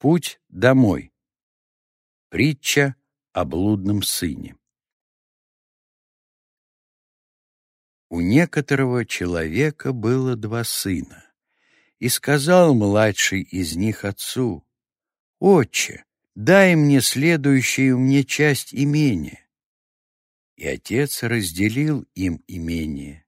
Путь домой. Притча о блудном сыне. У некоторого человека было два сына, и сказал младший из них отцу, «Отче, дай мне следующую мне часть имения». И отец разделил им имение.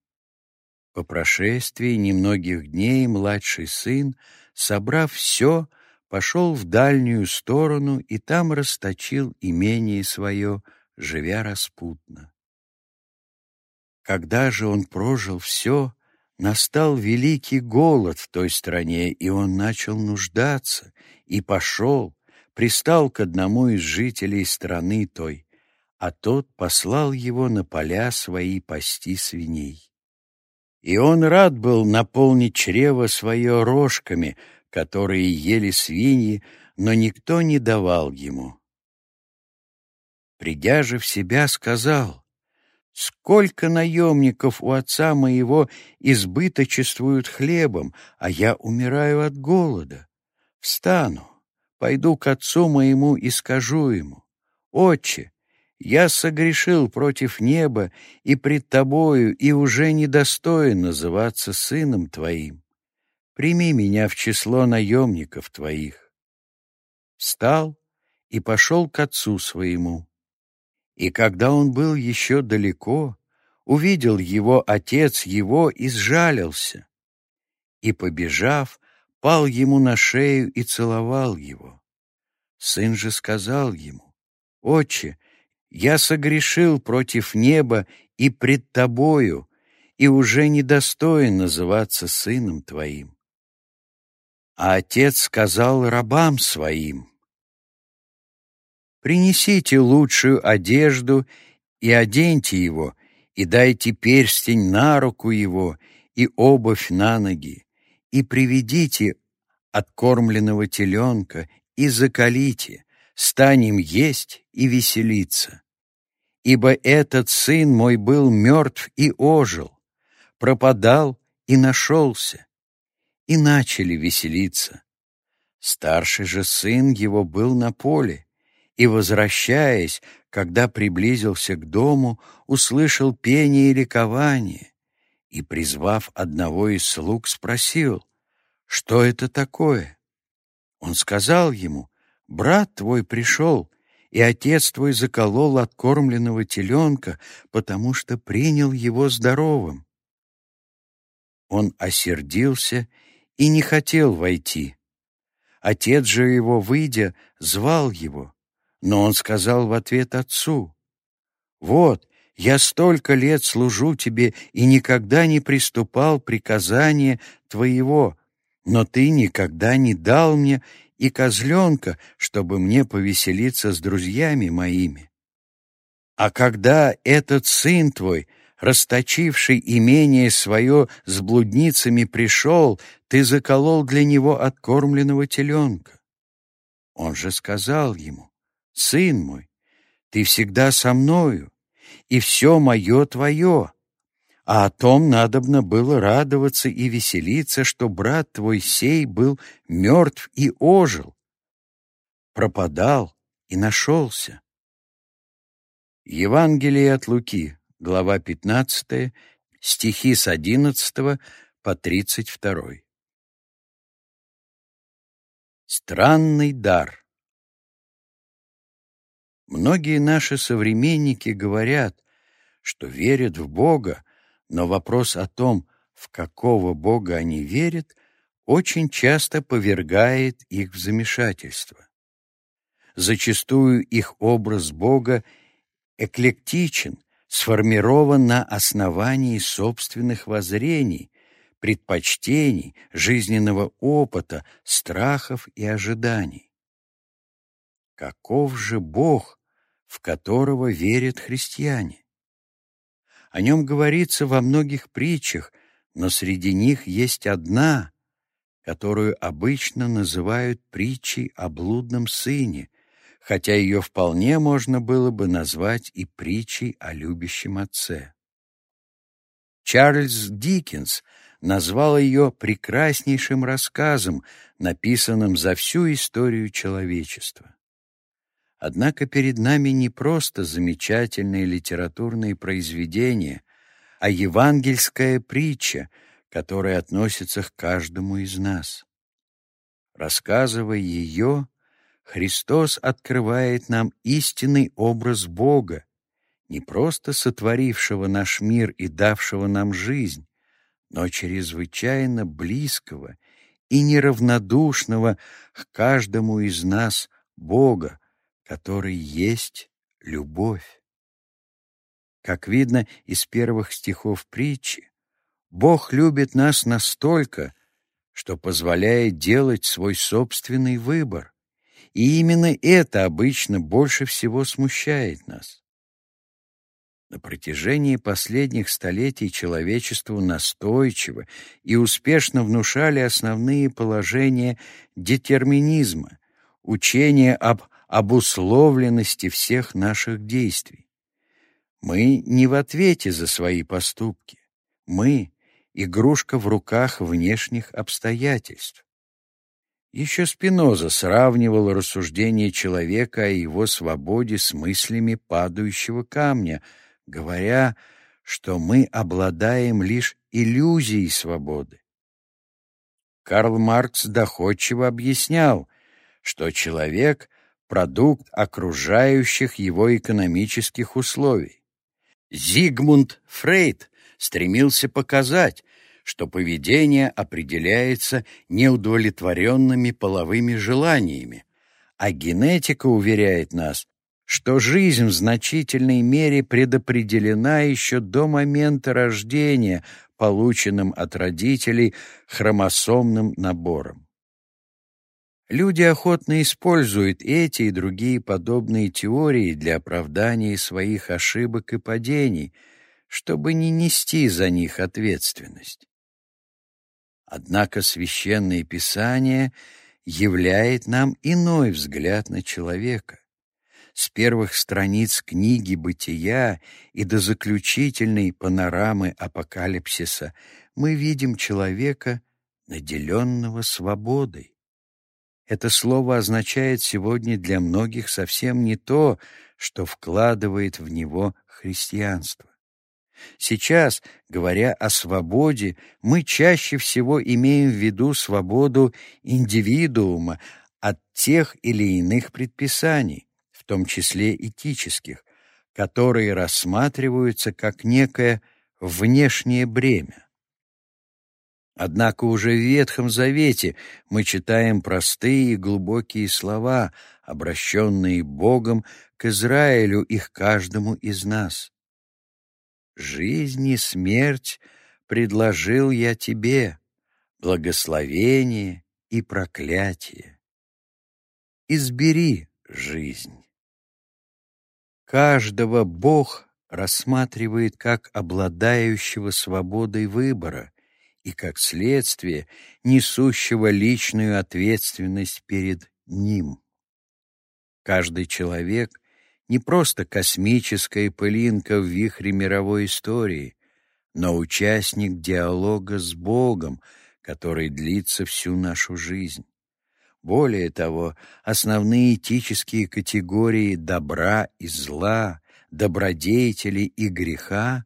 По прошествии немногих дней младший сын, собрав все, пошел в дальнюю сторону и там расточил имение свое, живя распутно. Когда же он прожил все, настал великий голод в той стране, и он начал нуждаться, и пошел, пристал к одному из жителей страны той, а тот послал его на поля свои пасти свиней. И он рад был наполнить чрево свое рожками, которые ели свиньи, но никто не давал ему. Придя же в себя, сказал, «Сколько наемников у отца моего избыточествуют хлебом, а я умираю от голода. Встану, пойду к отцу моему и скажу ему, «Отче, я согрешил против неба и пред тобою, и уже недостоин называться сыном твоим прими меня в число наемников твоих. Встал и пошел к отцу своему. И когда он был еще далеко, увидел его отец его и сжалился. И, побежав, пал ему на шею и целовал его. Сын же сказал ему, «Отче, я согрешил против неба и пред тобою, и уже недостоин называться сыном твоим. А отец сказал рабам своим, «Принесите лучшую одежду и оденьте его, и дайте перстень на руку его и обувь на ноги, и приведите откормленного теленка и закалите, станем есть и веселиться. Ибо этот сын мой был мертв и ожил, пропадал и нашелся, и начали веселиться. Старший же сын его был на поле, и, возвращаясь, когда приблизился к дому, услышал пение и ликование, и, призвав одного из слуг, спросил, что это такое? Он сказал ему, брат твой пришел, и отец твой заколол откормленного теленка, потому что принял его здоровым. Он осердился и не хотел войти. Отец же его, выйдя, звал его, но он сказал в ответ отцу, «Вот, я столько лет служу тебе и никогда не приступал приказания твоего, но ты никогда не дал мне и козленка, чтобы мне повеселиться с друзьями моими. А когда этот сын твой — расточивший имение свое с блудницами, пришел, ты заколол для него откормленного теленка. Он же сказал ему, «Сын мой, ты всегда со мною, и все мое твое, а о том надобно было радоваться и веселиться, что брат твой сей был мертв и ожил, пропадал и нашелся». Евангелие от Луки, глава 15, стихи с 11 по 32. Странный дар. Многие наши современники говорят, что верят в Бога, но вопрос о том, в какого Бога они верят, очень часто повергает их в замешательство. Зачастую их образ Бога эклектичен, сформирован на основании собственных воззрений, предпочтений, жизненного опыта, страхов и ожиданий. Каков же Бог, в которого верят христиане? О нем говорится во многих притчах, но среди них есть одна, которую обычно называют притчей о блудном сыне, хотя ее вполне можно было бы назвать и притчей о любящем отце. Чарльз Диккенс назвал ее прекраснейшим рассказом, написанным за всю историю человечества. Однако перед нами не просто замечательные литературные произведения, а евангельская притча, которая относится к каждому из нас. Рассказывая ее, Христос открывает нам истинный образ Бога, не просто сотворившего наш мир и давшего нам жизнь, но чрезвычайно близкого и неравнодушного к каждому из нас Бога, который есть любовь. Как видно из первых стихов притчи, Бог любит нас настолько, что позволяет делать свой собственный выбор. И именно это обычно больше всего смущает нас. На протяжении последних столетий человечеству настойчиво и успешно внушали основные положения детерминизма, учение об обусловленности всех наших действий. Мы не в ответе за свои поступки. Мы — игрушка в руках внешних обстоятельств. Еще Спиноза сравнивал рассуждение человека о его свободе с мыслями падающего камня — говоря, что мы обладаем лишь иллюзией свободы. Карл Маркс доходчиво объяснял, что человек — продукт окружающих его экономических условий. Зигмунд Фрейд стремился показать, что поведение определяется неудовлетворенными половыми желаниями, а генетика уверяет нас, что жизнь в значительной мере предопределена еще до момента рождения, полученным от родителей хромосомным набором. Люди охотно используют эти и другие подобные теории для оправдания своих ошибок и падений, чтобы не нести за них ответственность. Однако Священное Писание являет нам иной взгляд на человека с первых страниц книги «Бытия» и до заключительной панорамы апокалипсиса мы видим человека, наделенного свободой. Это слово означает сегодня для многих совсем не то, что вкладывает в него христианство. Сейчас, говоря о свободе, мы чаще всего имеем в виду свободу индивидуума от тех или иных предписаний, в том числе этических, которые рассматриваются как некое внешнее бремя. Однако уже в Ветхом Завете мы читаем простые и глубокие слова, обращенные Богом к Израилю и к каждому из нас. «Жизнь и смерть предложил я тебе, благословение и проклятие. Избери жизнь». Каждого Бог рассматривает как обладающего свободой выбора и, как следствие, несущего личную ответственность перед Ним. Каждый человек — не просто космическая пылинка в вихре мировой истории, но участник диалога с Богом, который длится всю нашу жизнь. Более того, основные этические категории добра и зла, добродетели и греха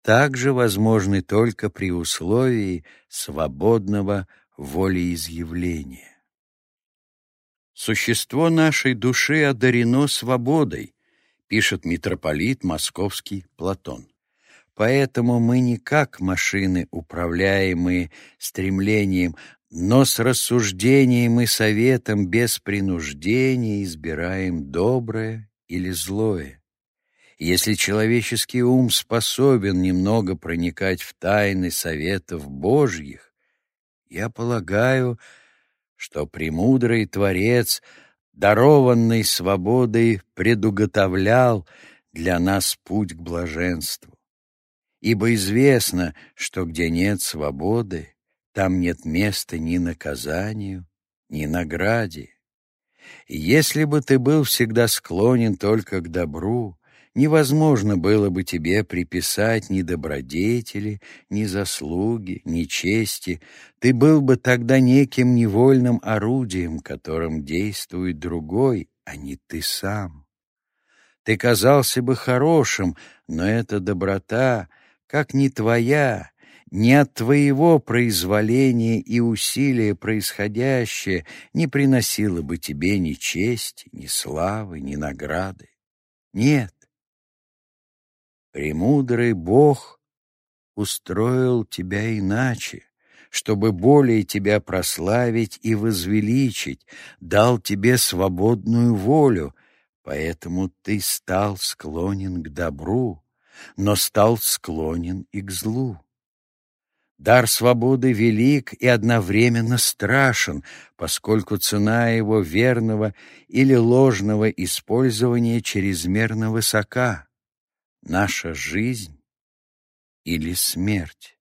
также возможны только при условии свободного волеизъявления. Существо нашей души одарено свободой, пишет митрополит московский Платон. Поэтому мы не как машины, управляемые стремлением но с рассуждением и советом без принуждения избираем доброе или злое. Если человеческий ум способен немного проникать в тайны советов Божьих, я полагаю, что премудрый Творец, дарованный свободой, предуготовлял для нас путь к блаженству. Ибо известно, что где нет свободы, там нет места ни наказанию, ни награде. И если бы ты был всегда склонен только к добру, невозможно было бы тебе приписать ни добродетели, ни заслуги, ни чести. Ты был бы тогда неким невольным орудием, которым действует другой, а не ты сам. Ты казался бы хорошим, но эта доброта, как не твоя, не от твоего произволения и усилия происходящее не приносило бы тебе ни чести, ни славы, ни награды. Нет. Премудрый Бог устроил тебя иначе, чтобы более тебя прославить и возвеличить, дал тебе свободную волю, поэтому ты стал склонен к добру, но стал склонен и к злу. Дар свободы велик и одновременно страшен, поскольку цена его верного или ложного использования чрезмерно высока. Наша жизнь или смерть.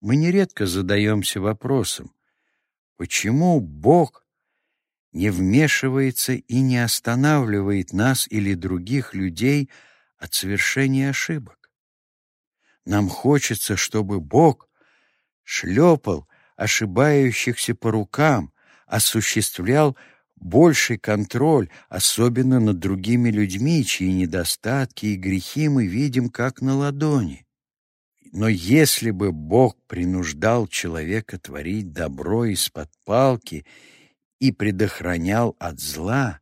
Мы нередко задаемся вопросом, почему Бог не вмешивается и не останавливает нас или других людей от совершения ошибок. Нам хочется, чтобы Бог шлепал ошибающихся по рукам, осуществлял больший контроль, особенно над другими людьми, чьи недостатки и грехи мы видим как на ладони. Но если бы Бог принуждал человека творить добро из-под палки и предохранял от зла,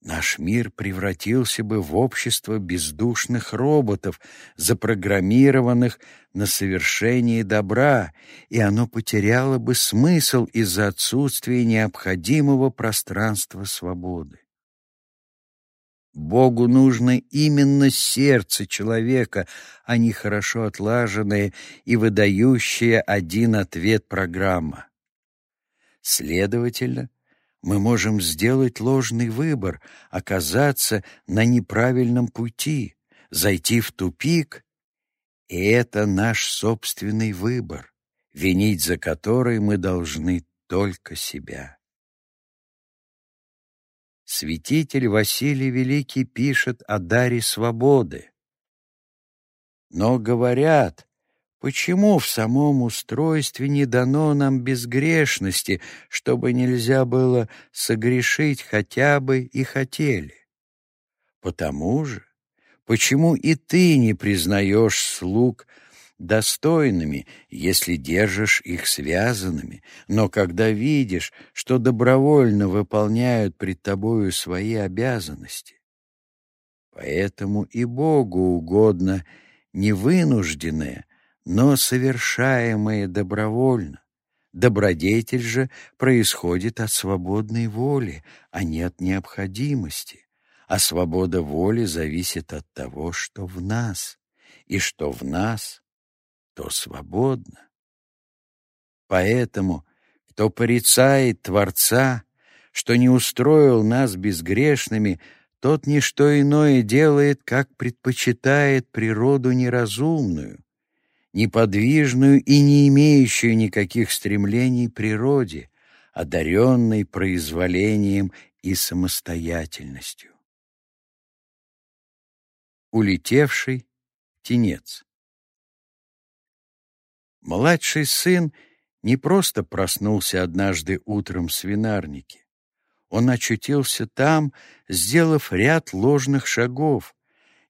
Наш мир превратился бы в общество бездушных роботов, запрограммированных на совершение добра, и оно потеряло бы смысл из-за отсутствия необходимого пространства свободы. Богу нужно именно сердце человека, а не хорошо отлаженная и выдающая один ответ программа. Следовательно, мы можем сделать ложный выбор, оказаться на неправильном пути, зайти в тупик, и это наш собственный выбор, винить за который мы должны только себя. Святитель Василий Великий пишет о даре свободы. Но говорят, Почему в самом устройстве не дано нам безгрешности, чтобы нельзя было согрешить хотя бы и хотели? Потому же, почему и ты не признаешь слуг достойными, если держишь их связанными, но когда видишь, что добровольно выполняют пред тобою свои обязанности? Поэтому и Богу угодно невынужденное, но совершаемое добровольно. Добродетель же происходит от свободной воли, а не от необходимости. А свобода воли зависит от того, что в нас, и что в нас, то свободно. Поэтому, кто порицает Творца, что не устроил нас безгрешными, тот не что иное делает, как предпочитает природу неразумную, неподвижную и не имеющую никаких стремлений природе, одаренной произволением и самостоятельностью. Улетевший тенец Младший сын не просто проснулся однажды утром в свинарнике. Он очутился там, сделав ряд ложных шагов,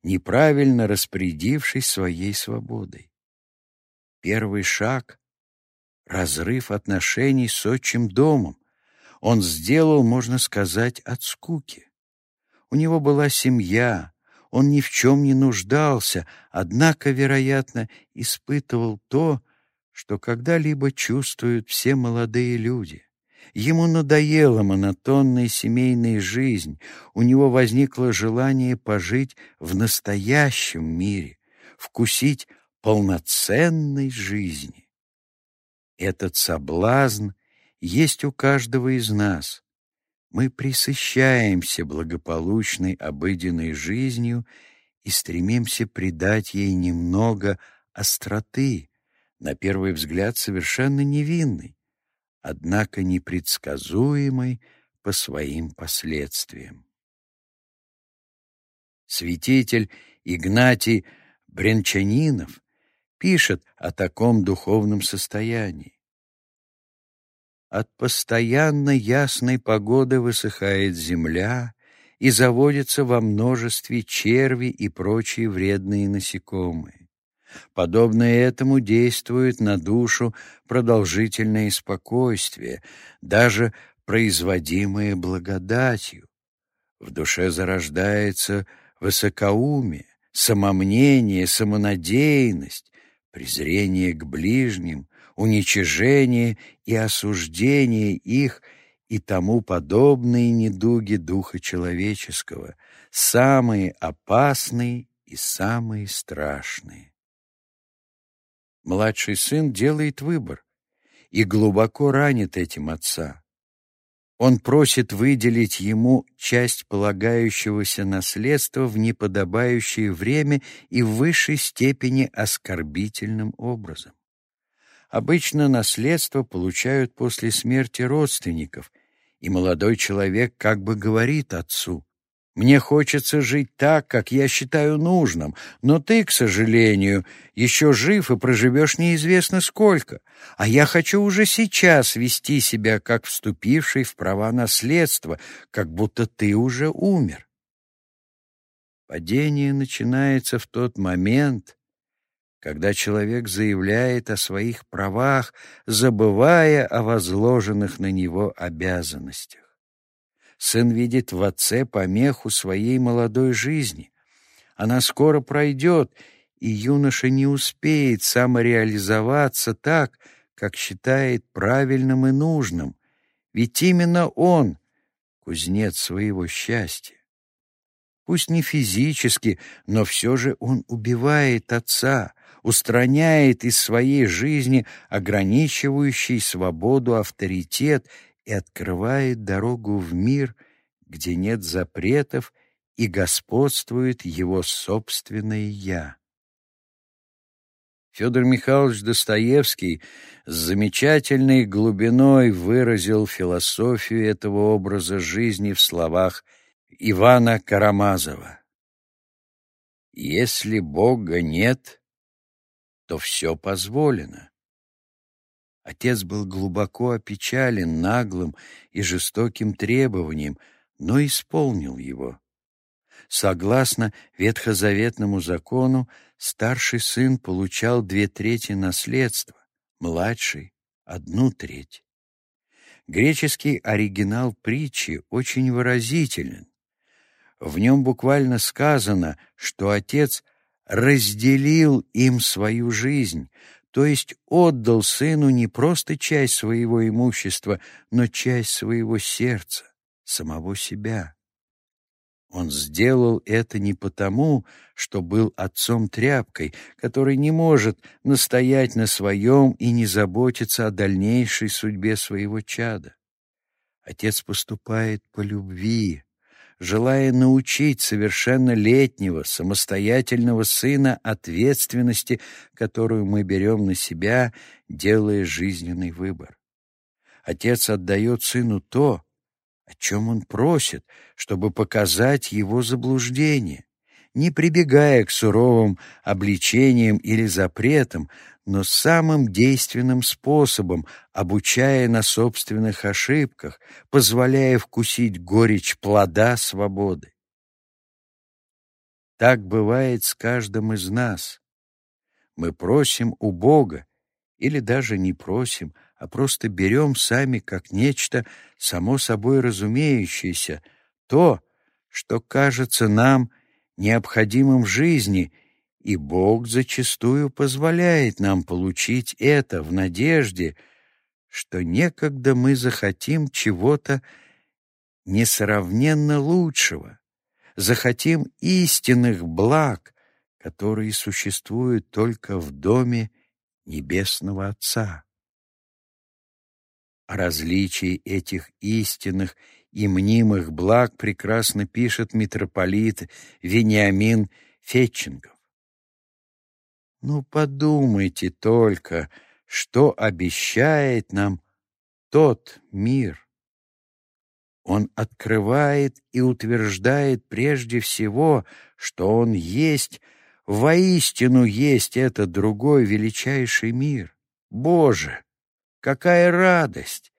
неправильно распорядившись своей свободой. Первый шаг — разрыв отношений с отчим домом. Он сделал, можно сказать, от скуки. У него была семья, он ни в чем не нуждался, однако, вероятно, испытывал то, что когда-либо чувствуют все молодые люди. Ему надоела монотонная семейная жизнь, у него возникло желание пожить в настоящем мире, вкусить полноценной жизни. Этот соблазн есть у каждого из нас. Мы присыщаемся благополучной обыденной жизнью и стремимся придать ей немного остроты, на первый взгляд совершенно невинной, однако непредсказуемой по своим последствиям. Святитель Игнатий Бренчанинов пишет о таком духовном состоянии. От постоянно ясной погоды высыхает земля и заводятся во множестве черви и прочие вредные насекомые. Подобно этому действует на душу продолжительное спокойствие, даже производимое благодатью. В душе зарождается высокоумие, самомнение, самонадеянность, презрение к ближним, уничижение и осуждение их и тому подобные недуги духа человеческого, самые опасные и самые страшные. Младший сын делает выбор и глубоко ранит этим отца. Он просит выделить ему часть полагающегося наследства в неподобающее время и в высшей степени оскорбительным образом. Обычно наследство получают после смерти родственников, и молодой человек как бы говорит отцу, «Мне хочется жить так, как я считаю нужным, но ты, к сожалению, еще жив и проживешь неизвестно сколько, а я хочу уже сейчас вести себя как вступивший в права наследства, как будто ты уже умер». Падение начинается в тот момент, когда человек заявляет о своих правах, забывая о возложенных на него обязанностях. Сын видит в отце помеху своей молодой жизни. Она скоро пройдет, и юноша не успеет самореализоваться так, как считает правильным и нужным, ведь именно он — кузнец своего счастья. Пусть не физически, но все же он убивает отца, устраняет из своей жизни ограничивающий свободу авторитет и открывает дорогу в мир, где нет запретов и господствует его собственное «я». Федор Михайлович Достоевский с замечательной глубиной выразил философию этого образа жизни в словах Ивана Карамазова. «Если Бога нет, то все позволено. Отец был глубоко опечален наглым и жестоким требованием, но исполнил его. Согласно ветхозаветному закону, старший сын получал две трети наследства, младший — одну треть. Греческий оригинал притчи очень выразителен. В нем буквально сказано, что отец — разделил им свою жизнь, то есть отдал сыну не просто часть своего имущества, но часть своего сердца, самого себя. Он сделал это не потому, что был отцом-тряпкой, который не может настоять на своем и не заботиться о дальнейшей судьбе своего чада. Отец поступает по любви, желая научить совершеннолетнего, самостоятельного сына ответственности, которую мы берем на себя, делая жизненный выбор. Отец отдает сыну то, о чем он просит, чтобы показать его заблуждение, не прибегая к суровым обличениям или запретам, но самым действенным способом, обучая на собственных ошибках, позволяя вкусить горечь плода свободы. Так бывает с каждым из нас. Мы просим у Бога, или даже не просим, а просто берем сами как нечто само собой разумеющееся, то, что кажется нам необходимым в жизни — и Бог зачастую позволяет нам получить это в надежде, что некогда мы захотим чего-то несравненно лучшего, захотим истинных благ, которые существуют только в доме Небесного Отца. О различии этих истинных и мнимых благ прекрасно пишет митрополит Вениамин Фетченков. Ну, подумайте только, что обещает нам тот мир. Он открывает и утверждает прежде всего, что он есть, воистину есть этот другой величайший мир. Боже, какая радость!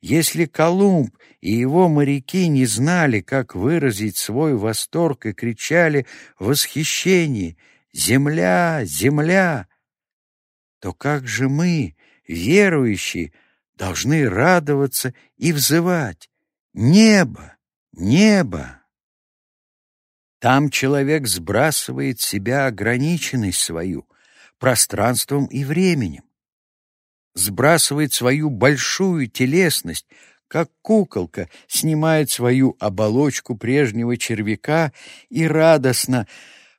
Если Колумб и его моряки не знали, как выразить свой восторг и кричали в восхищении «Земля! Земля!», то как же мы, верующие, должны радоваться и взывать «Небо! Небо!» Там человек сбрасывает себя ограниченность свою пространством и временем сбрасывает свою большую телесность, как куколка снимает свою оболочку прежнего червяка и радостно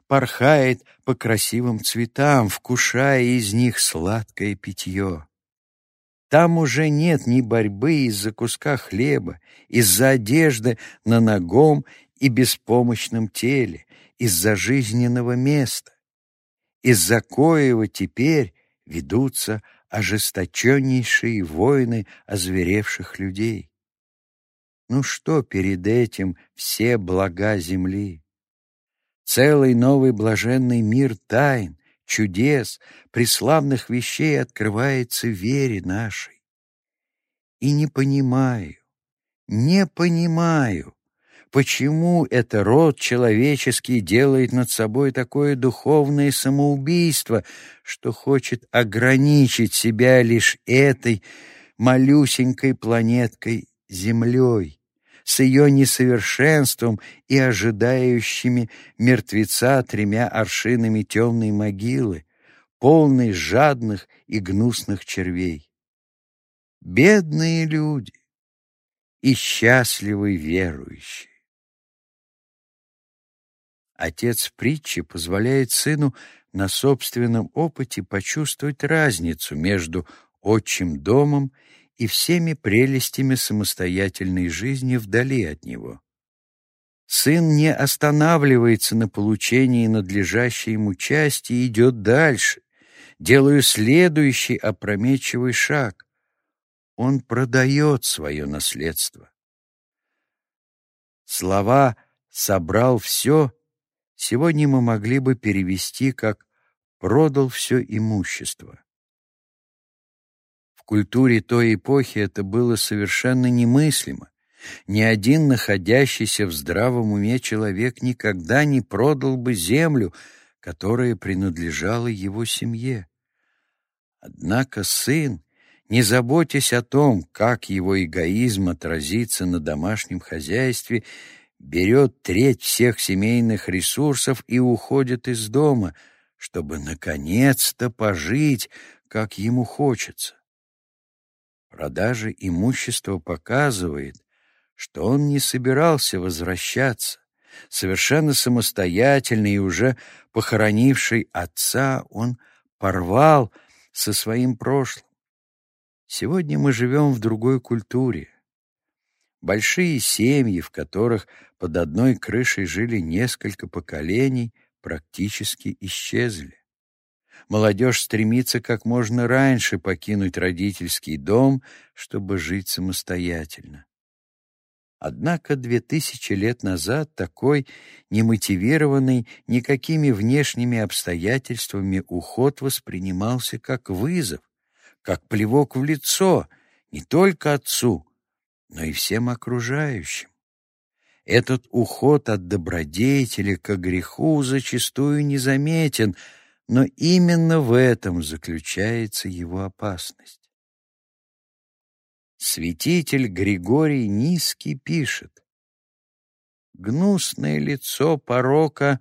порхает по красивым цветам, вкушая из них сладкое питье. Там уже нет ни борьбы из-за куска хлеба, из-за одежды на ногом и беспомощном теле, из-за жизненного места. Из-за коего теперь ведутся ожесточеннейшие войны озверевших людей. Ну что перед этим все блага земли? Целый новый блаженный мир тайн, чудес, преславных вещей открывается вере нашей. И не понимаю, не понимаю, Почему это род человеческий делает над собой такое духовное самоубийство, что хочет ограничить себя лишь этой малюсенькой планеткой Землей, с ее несовершенством и ожидающими мертвеца тремя аршинами темной могилы, полной жадных и гнусных червей? Бедные люди и счастливые верующие! Отец притчи позволяет сыну на собственном опыте почувствовать разницу между отчим домом и всеми прелестями самостоятельной жизни вдали от него. Сын не останавливается на получении надлежащей ему части и идет дальше, делая следующий опрометчивый шаг. Он продает свое наследство. Слова «собрал все» сегодня мы могли бы перевести как «продал все имущество». Культуре той эпохи это было совершенно немыслимо. Ни один находящийся в здравом уме человек никогда не продал бы землю, которая принадлежала его семье. Однако сын, не заботясь о том, как его эгоизм отразится на домашнем хозяйстве, берет треть всех семейных ресурсов и уходит из дома, чтобы наконец-то пожить, как ему хочется. Продажа имущества показывает, что он не собирался возвращаться. Совершенно самостоятельный и уже похоронивший отца, он порвал со своим прошлым. Сегодня мы живем в другой культуре. Большие семьи, в которых под одной крышей жили несколько поколений, практически исчезли. Молодежь стремится как можно раньше покинуть родительский дом, чтобы жить самостоятельно. Однако две тысячи лет назад такой немотивированный никакими внешними обстоятельствами уход воспринимался как вызов, как плевок в лицо не только отцу, но и всем окружающим. Этот уход от добродетели к греху зачастую незаметен, но именно в этом заключается его опасность. Святитель Григорий Низкий пишет, «Гнусное лицо порока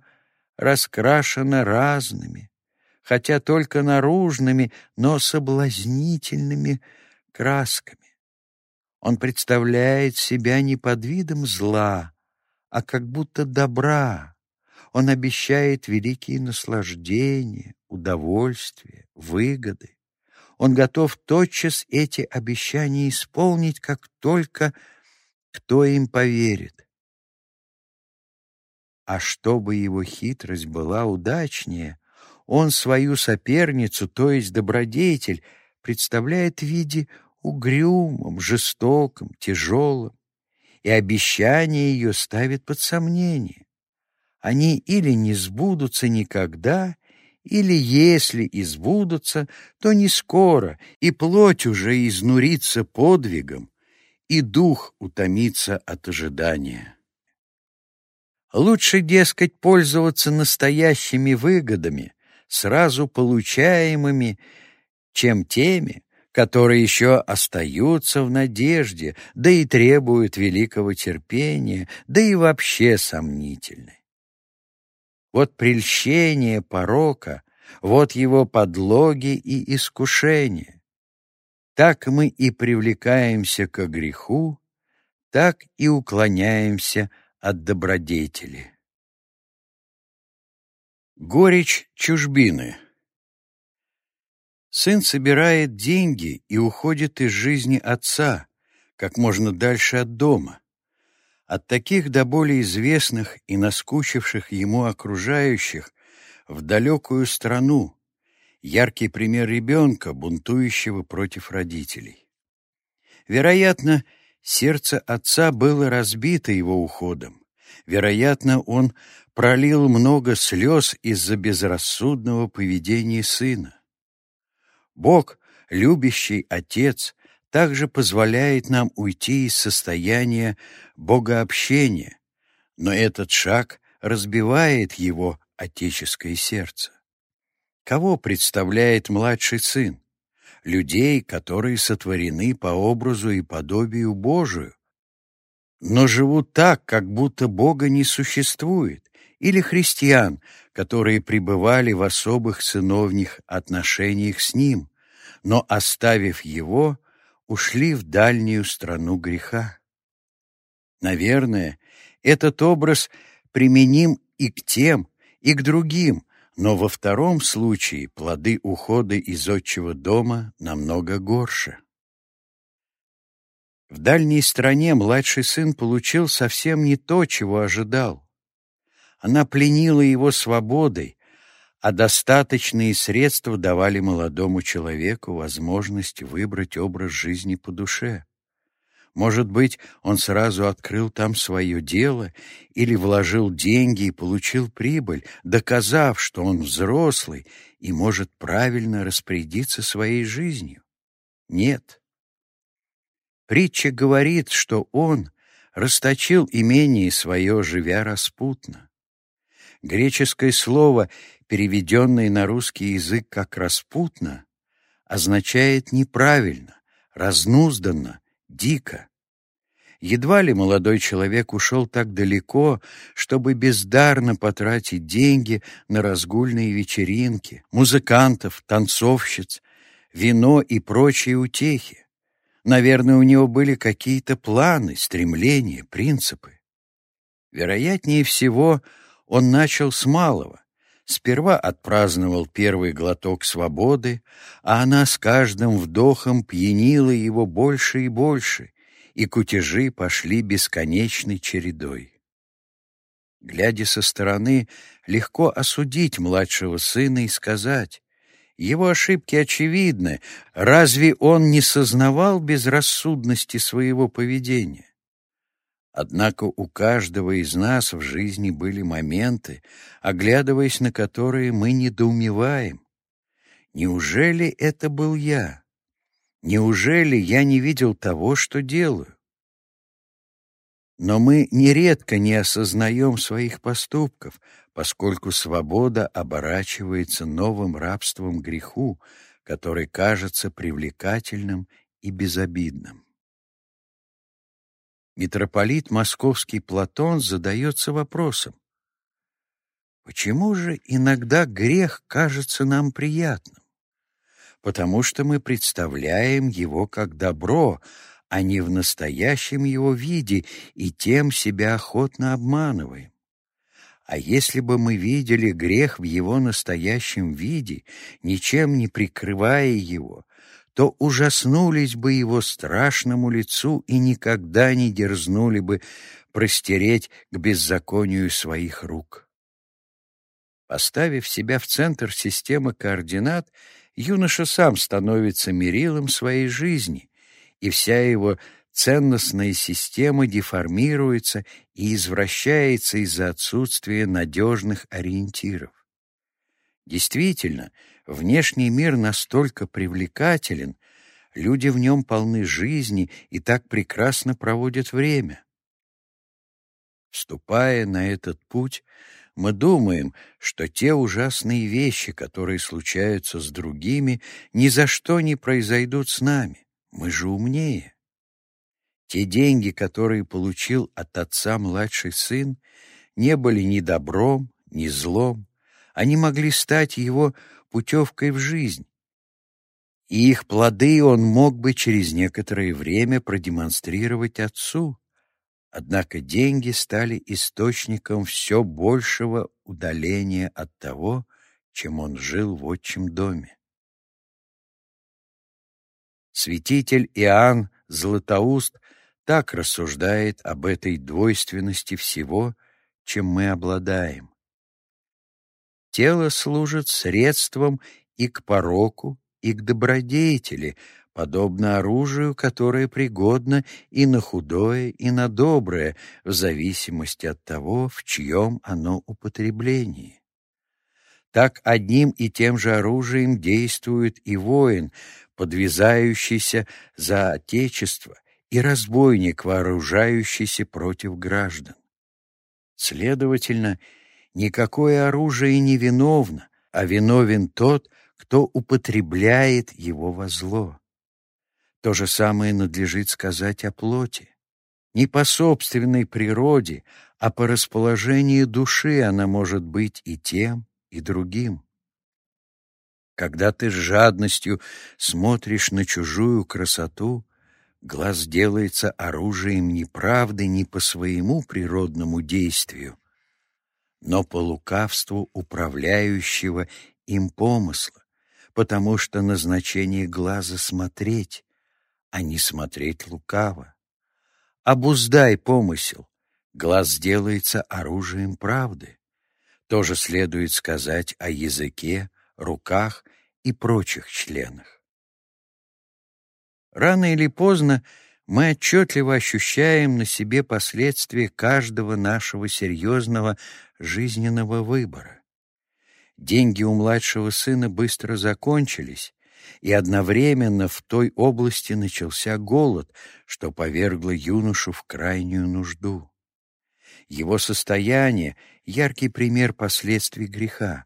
раскрашено разными, хотя только наружными, но соблазнительными красками. Он представляет себя не под видом зла, а как будто добра. Он обещает великие наслаждения, удовольствия, выгоды. Он готов тотчас эти обещания исполнить, как только кто им поверит. А чтобы его хитрость была удачнее, он свою соперницу, то есть добродетель, представляет в виде угрюмым, жестоким, тяжелым. и обещания ее ставит под сомнение. Они или не сбудутся никогда, или, если и сбудутся, то не скоро, и плоть уже изнурится подвигом, и дух утомится от ожидания. Лучше, дескать, пользоваться настоящими выгодами, сразу получаемыми, чем теми, которые еще остаются в надежде, да и требуют великого терпения, да и вообще сомнительны. Вот прельщение порока, вот его подлоги и искушения. Так мы и привлекаемся к греху, так и уклоняемся от добродетели. Горечь чужбины Сын собирает деньги и уходит из жизни отца, как можно дальше от дома. От таких до более известных и наскучивших ему окружающих в далекую страну, яркий пример ребенка, бунтующего против родителей. Вероятно, сердце отца было разбито его уходом. Вероятно, он пролил много слез из-за безрассудного поведения сына. Бог, любящий Отец, также позволяет нам уйти из состояния богообщения, но этот шаг разбивает его отеческое сердце. Кого представляет младший сын? Людей, которые сотворены по образу и подобию Божию, но живут так, как будто Бога не существует, или христиан, которые пребывали в особых сыновних отношениях с Ним, но, оставив Его, ушли в дальнюю страну греха. Наверное, этот образ применим и к тем, и к другим, но во втором случае плоды ухода из отчего дома намного горше. В дальней стране младший сын получил совсем не то, чего ожидал. Она пленила его свободой, а достаточные средства давали молодому человеку возможность выбрать образ жизни по душе. Может быть, он сразу открыл там свое дело или вложил деньги и получил прибыль, доказав, что он взрослый и может правильно распорядиться своей жизнью. Нет. Притча говорит, что он расточил имение свое, живя распутно. Греческое слово, переведенное на русский язык как «распутно», означает неправильно, разнузданно, дико. Едва ли молодой человек ушел так далеко, чтобы бездарно потратить деньги на разгульные вечеринки, музыкантов, танцовщиц, вино и прочие утехи. Наверное, у него были какие-то планы, стремления, принципы. Вероятнее всего, он начал с малого. Сперва отпраздновал первый глоток свободы, а она с каждым вдохом пьянила его больше и больше, и кутежи пошли бесконечной чередой. Глядя со стороны, легко осудить младшего сына и сказать, его ошибки очевидны, разве он не сознавал безрассудности своего поведения? Однако у каждого из нас в жизни были моменты, оглядываясь на которые мы недоумеваем. Неужели это был я? Неужели я не видел того, что делаю? Но мы нередко не осознаем своих поступков, поскольку свобода оборачивается новым рабством греху, который кажется привлекательным и безобидным. Митрополит Московский Платон задается вопросом, почему же иногда грех кажется нам приятным? Потому что мы представляем его как добро, а не в настоящем его виде, и тем себя охотно обманываем. А если бы мы видели грех в его настоящем виде, ничем не прикрывая его, то ужаснулись бы его страшному лицу и никогда не дерзнули бы простереть к беззаконию своих рук. Поставив себя в центр системы координат, юноша сам становится мерилом своей жизни, и вся его ценностная система деформируется и извращается из-за отсутствия надежных ориентиров. Действительно, внешний мир настолько привлекателен, люди в нем полны жизни и так прекрасно проводят время. Вступая на этот путь, мы думаем, что те ужасные вещи, которые случаются с другими, ни за что не произойдут с нами. Мы же умнее. Те деньги, которые получил от отца младший сын, не были ни добром, ни злом. Они могли стать его путевкой в жизнь. И их плоды он мог бы через некоторое время продемонстрировать отцу. Однако деньги стали источником все большего удаления от того, чем он жил в отчим доме. Святитель Иоанн Златоуст так рассуждает об этой двойственности всего, чем мы обладаем. Тело служит средством и к пороку, и к добродетели, подобно оружию, которое пригодно и на худое, и на доброе, в зависимости от того, в чьем оно употреблении. Так одним и тем же оружием действует и воин, подвязающийся за Отечество, и разбойник, вооружающийся против граждан. Следовательно, никакое оружие не виновно, а виновен тот, кто употребляет его во зло. То же самое надлежит сказать о плоти. Не по собственной природе, а по расположению души она может быть и тем, и другим. Когда ты с жадностью смотришь на чужую красоту, Глаз делается оружием не правды не по своему природному действию, но по лукавству управляющего им помысла, потому что назначение глаза — смотреть, а не смотреть лукаво. Обуздай помысел, глаз делается оружием правды. Тоже следует сказать о языке, руках и прочих членах. Рано или поздно мы отчетливо ощущаем на себе последствия каждого нашего серьезного жизненного выбора. Деньги у младшего сына быстро закончились, и одновременно в той области начался голод, что повергло юношу в крайнюю нужду. Его состояние — яркий пример последствий греха,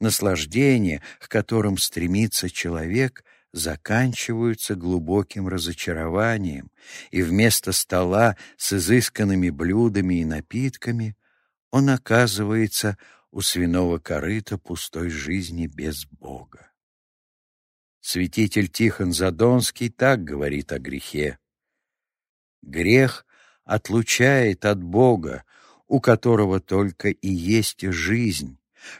наслаждение, к которым стремится человек — заканчиваются глубоким разочарованием, и вместо стола с изысканными блюдами и напитками он оказывается у свиного корыта пустой жизни без Бога. Святитель Тихон Задонский так говорит о грехе. Грех отлучает от Бога, у которого только и есть жизнь,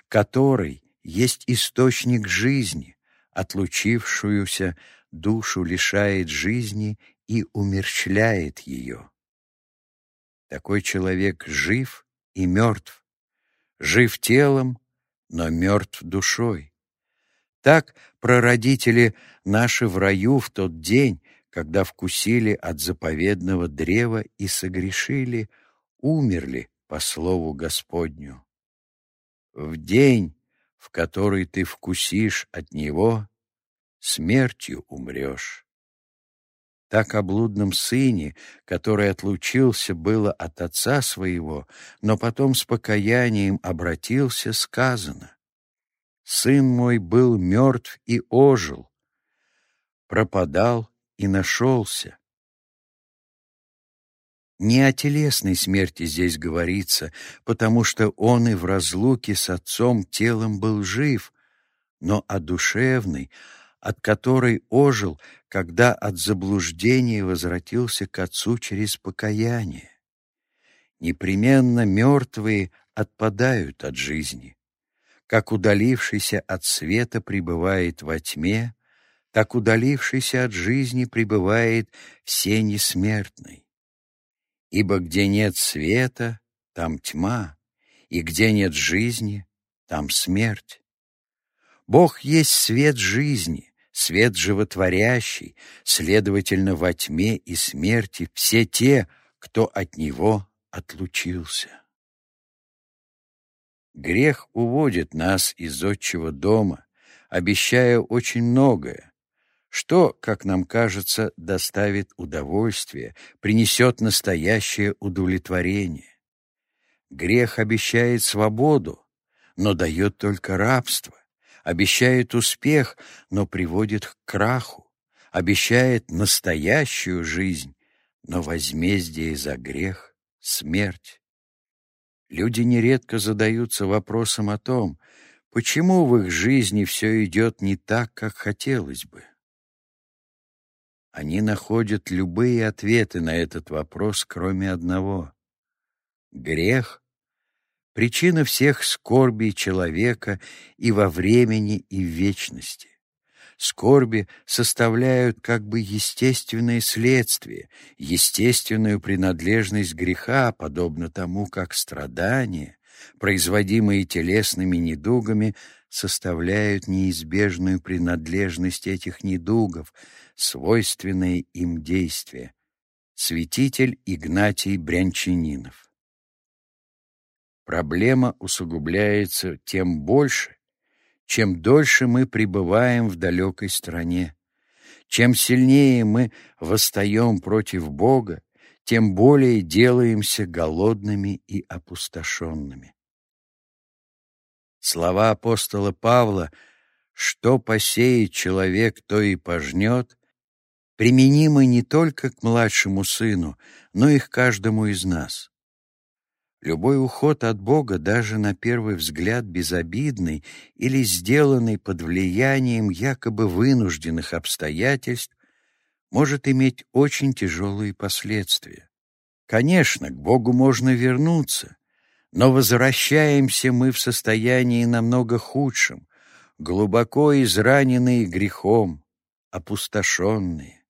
который есть источник жизни, отлучившуюся душу лишает жизни и умерщвляет ее. Такой человек жив и мертв, жив телом, но мертв душой. Так прародители наши в раю в тот день, когда вкусили от заповедного древа и согрешили, умерли по слову Господню. В день, в который ты вкусишь от него, смертью умрешь. Так о блудном сыне, который отлучился было от отца своего, но потом с покаянием обратился, сказано, «Сын мой был мертв и ожил, пропадал и нашелся, не о телесной смерти здесь говорится, потому что он и в разлуке с отцом телом был жив, но о душевной, от которой ожил, когда от заблуждения возвратился к отцу через покаяние. Непременно мертвые отпадают от жизни. Как удалившийся от света пребывает во тьме, так удалившийся от жизни пребывает все несмертный. Ибо где нет света, там тьма, и где нет жизни, там смерть. Бог есть свет жизни, свет животворящий, следовательно, во тьме и смерти все те, кто от него отлучился. Грех уводит нас из отчего дома, обещая очень многое, что, как нам кажется, доставит удовольствие, принесет настоящее удовлетворение. Грех обещает свободу, но дает только рабство, обещает успех, но приводит к краху, обещает настоящую жизнь, но возмездие за грех — смерть. Люди нередко задаются вопросом о том, почему в их жизни все идет не так, как хотелось бы. Они находят любые ответы на этот вопрос, кроме одного. Грех — причина всех скорбей человека и во времени, и в вечности. Скорби составляют как бы естественное следствие, естественную принадлежность греха, подобно тому, как страдания, производимые телесными недугами, составляют неизбежную принадлежность этих недугов, свойственные им действия. Святитель Игнатий Брянчанинов Проблема усугубляется тем больше, чем дольше мы пребываем в далекой стране. Чем сильнее мы восстаем против Бога, тем более делаемся голодными и опустошенными. Слова апостола Павла «Что посеет человек, то и пожнет» применимы не только к младшему сыну, но и к каждому из нас. Любой уход от Бога, даже на первый взгляд безобидный или сделанный под влиянием якобы вынужденных обстоятельств, может иметь очень тяжелые последствия. Конечно, к Богу можно вернуться, но возвращаемся мы в состоянии намного худшем, глубоко израненные грехом, опустошенные.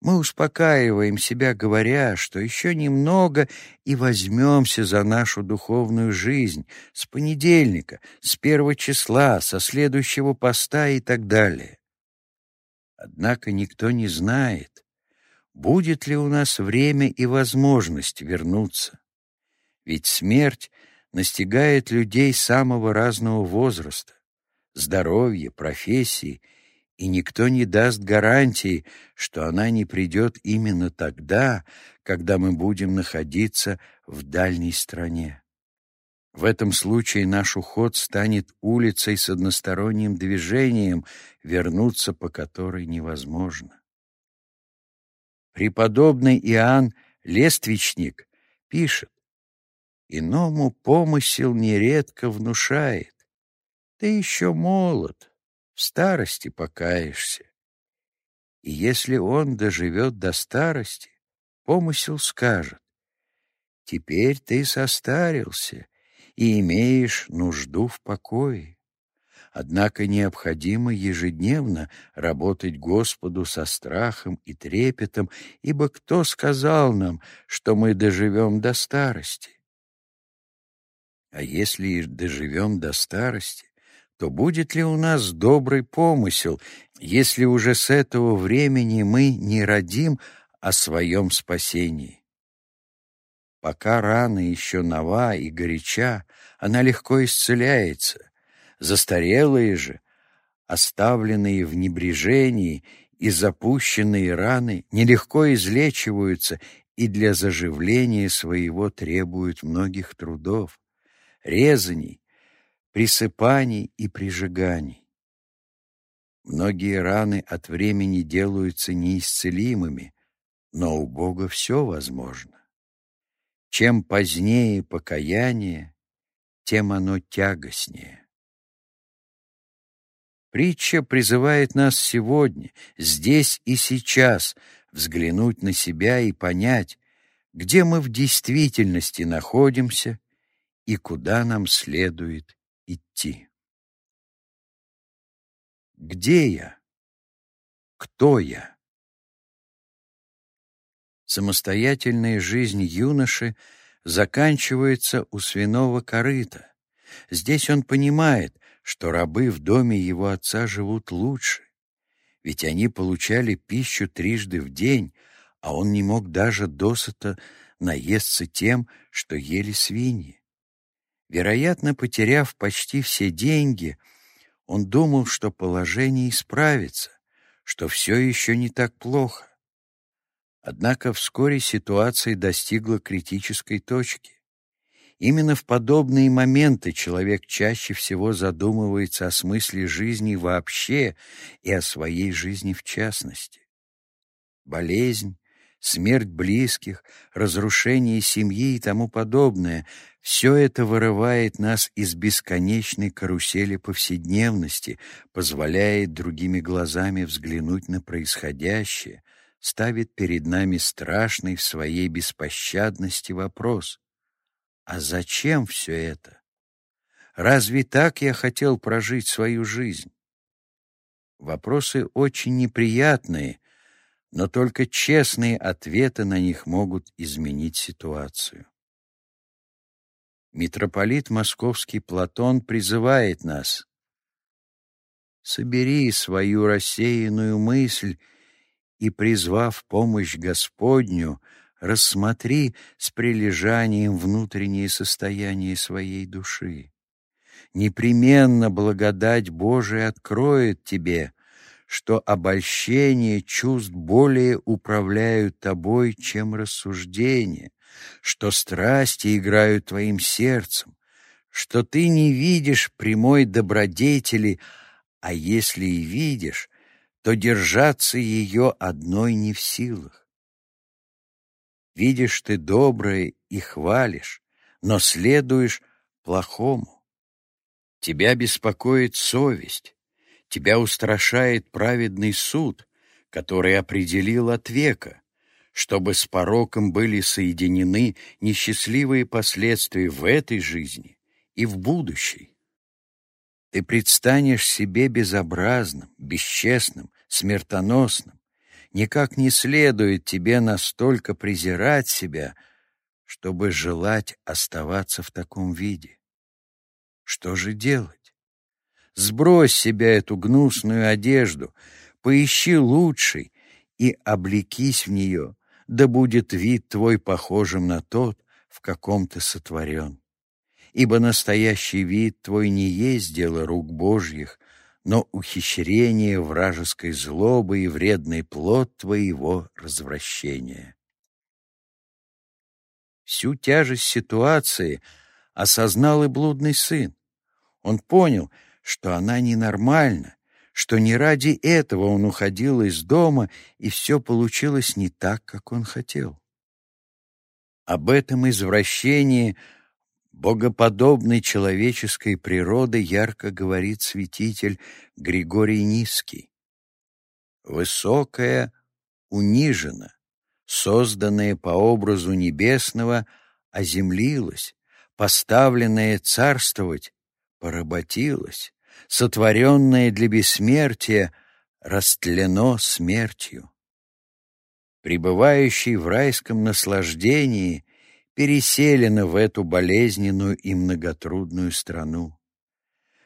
Мы успокаиваем себя, говоря, что еще немного и возьмемся за нашу духовную жизнь с понедельника, с первого числа, со следующего поста и так далее. Однако никто не знает, будет ли у нас время и возможность вернуться. Ведь смерть настигает людей самого разного возраста, здоровья, профессии — и никто не даст гарантии, что она не придет именно тогда, когда мы будем находиться в дальней стране. В этом случае наш уход станет улицей с односторонним движением, вернуться по которой невозможно. Преподобный Иоанн Лествичник пишет, «Иному помысел нередко внушает. Ты еще молод, в старости покаешься. И если он доживет до старости, помысел скажет, «Теперь ты состарился и имеешь нужду в покое». Однако необходимо ежедневно работать Господу со страхом и трепетом, ибо кто сказал нам, что мы доживем до старости? А если доживем до старости, то будет ли у нас добрый помысел, если уже с этого времени мы не родим о своем спасении? Пока рана еще нова и горяча, она легко исцеляется. Застарелые же, оставленные в небрежении и запущенные раны нелегко излечиваются и для заживления своего требуют многих трудов, резаний, присыпаний и прижиганий. Многие раны от времени делаются неисцелимыми, но у Бога все возможно. Чем позднее покаяние, тем оно тягостнее. Притча призывает нас сегодня, здесь и сейчас, взглянуть на себя и понять, где мы в действительности находимся и куда нам следует идти. Где я? Кто я? Самостоятельная жизнь юноши заканчивается у свиного корыта. Здесь он понимает, что рабы в доме его отца живут лучше, ведь они получали пищу трижды в день, а он не мог даже досыта наесться тем, что ели свиньи. Вероятно, потеряв почти все деньги, он думал, что положение исправится, что все еще не так плохо. Однако вскоре ситуация достигла критической точки. Именно в подобные моменты человек чаще всего задумывается о смысле жизни вообще и о своей жизни в частности. Болезнь, смерть близких, разрушение семьи и тому подобное — все это вырывает нас из бесконечной карусели повседневности, позволяет другими глазами взглянуть на происходящее, ставит перед нами страшный в своей беспощадности вопрос. А зачем все это? Разве так я хотел прожить свою жизнь? Вопросы очень неприятные, но только честные ответы на них могут изменить ситуацию. Митрополит Московский Платон призывает нас «Собери свою рассеянную мысль и, призвав помощь Господню, рассмотри с прилежанием внутреннее состояние своей души. Непременно благодать Божия откроет тебе, что обольщение чувств более управляют тобой, чем рассуждение, что страсти играют твоим сердцем, что ты не видишь прямой добродетели, а если и видишь, то держаться ее одной не в силах. Видишь ты доброе и хвалишь, но следуешь плохому. Тебя беспокоит совесть, Тебя устрашает праведный суд, который определил от века, чтобы с пороком были соединены несчастливые последствия в этой жизни и в будущей. Ты предстанешь себе безобразным, бесчестным, смертоносным. Никак не следует тебе настолько презирать себя, чтобы желать оставаться в таком виде. Что же делать? Сбрось себя эту гнусную одежду, поищи лучший и облекись в нее, да будет вид твой похожим на тот, в каком ты сотворен. Ибо настоящий вид твой не есть дело рук Божьих, но ухищрение вражеской злобы и вредный плод твоего развращения. Всю тяжесть ситуации осознал и блудный сын. Он понял — что она ненормальна, что не ради этого он уходил из дома, и все получилось не так, как он хотел. Об этом извращении богоподобной человеческой природы ярко говорит святитель Григорий Низкий. Высокое унижено, созданное по образу небесного, оземлилось, поставленное царствовать, поработилось, сотворенное для бессмертия, растлено смертью. Пребывающий в райском наслаждении переселено в эту болезненную и многотрудную страну.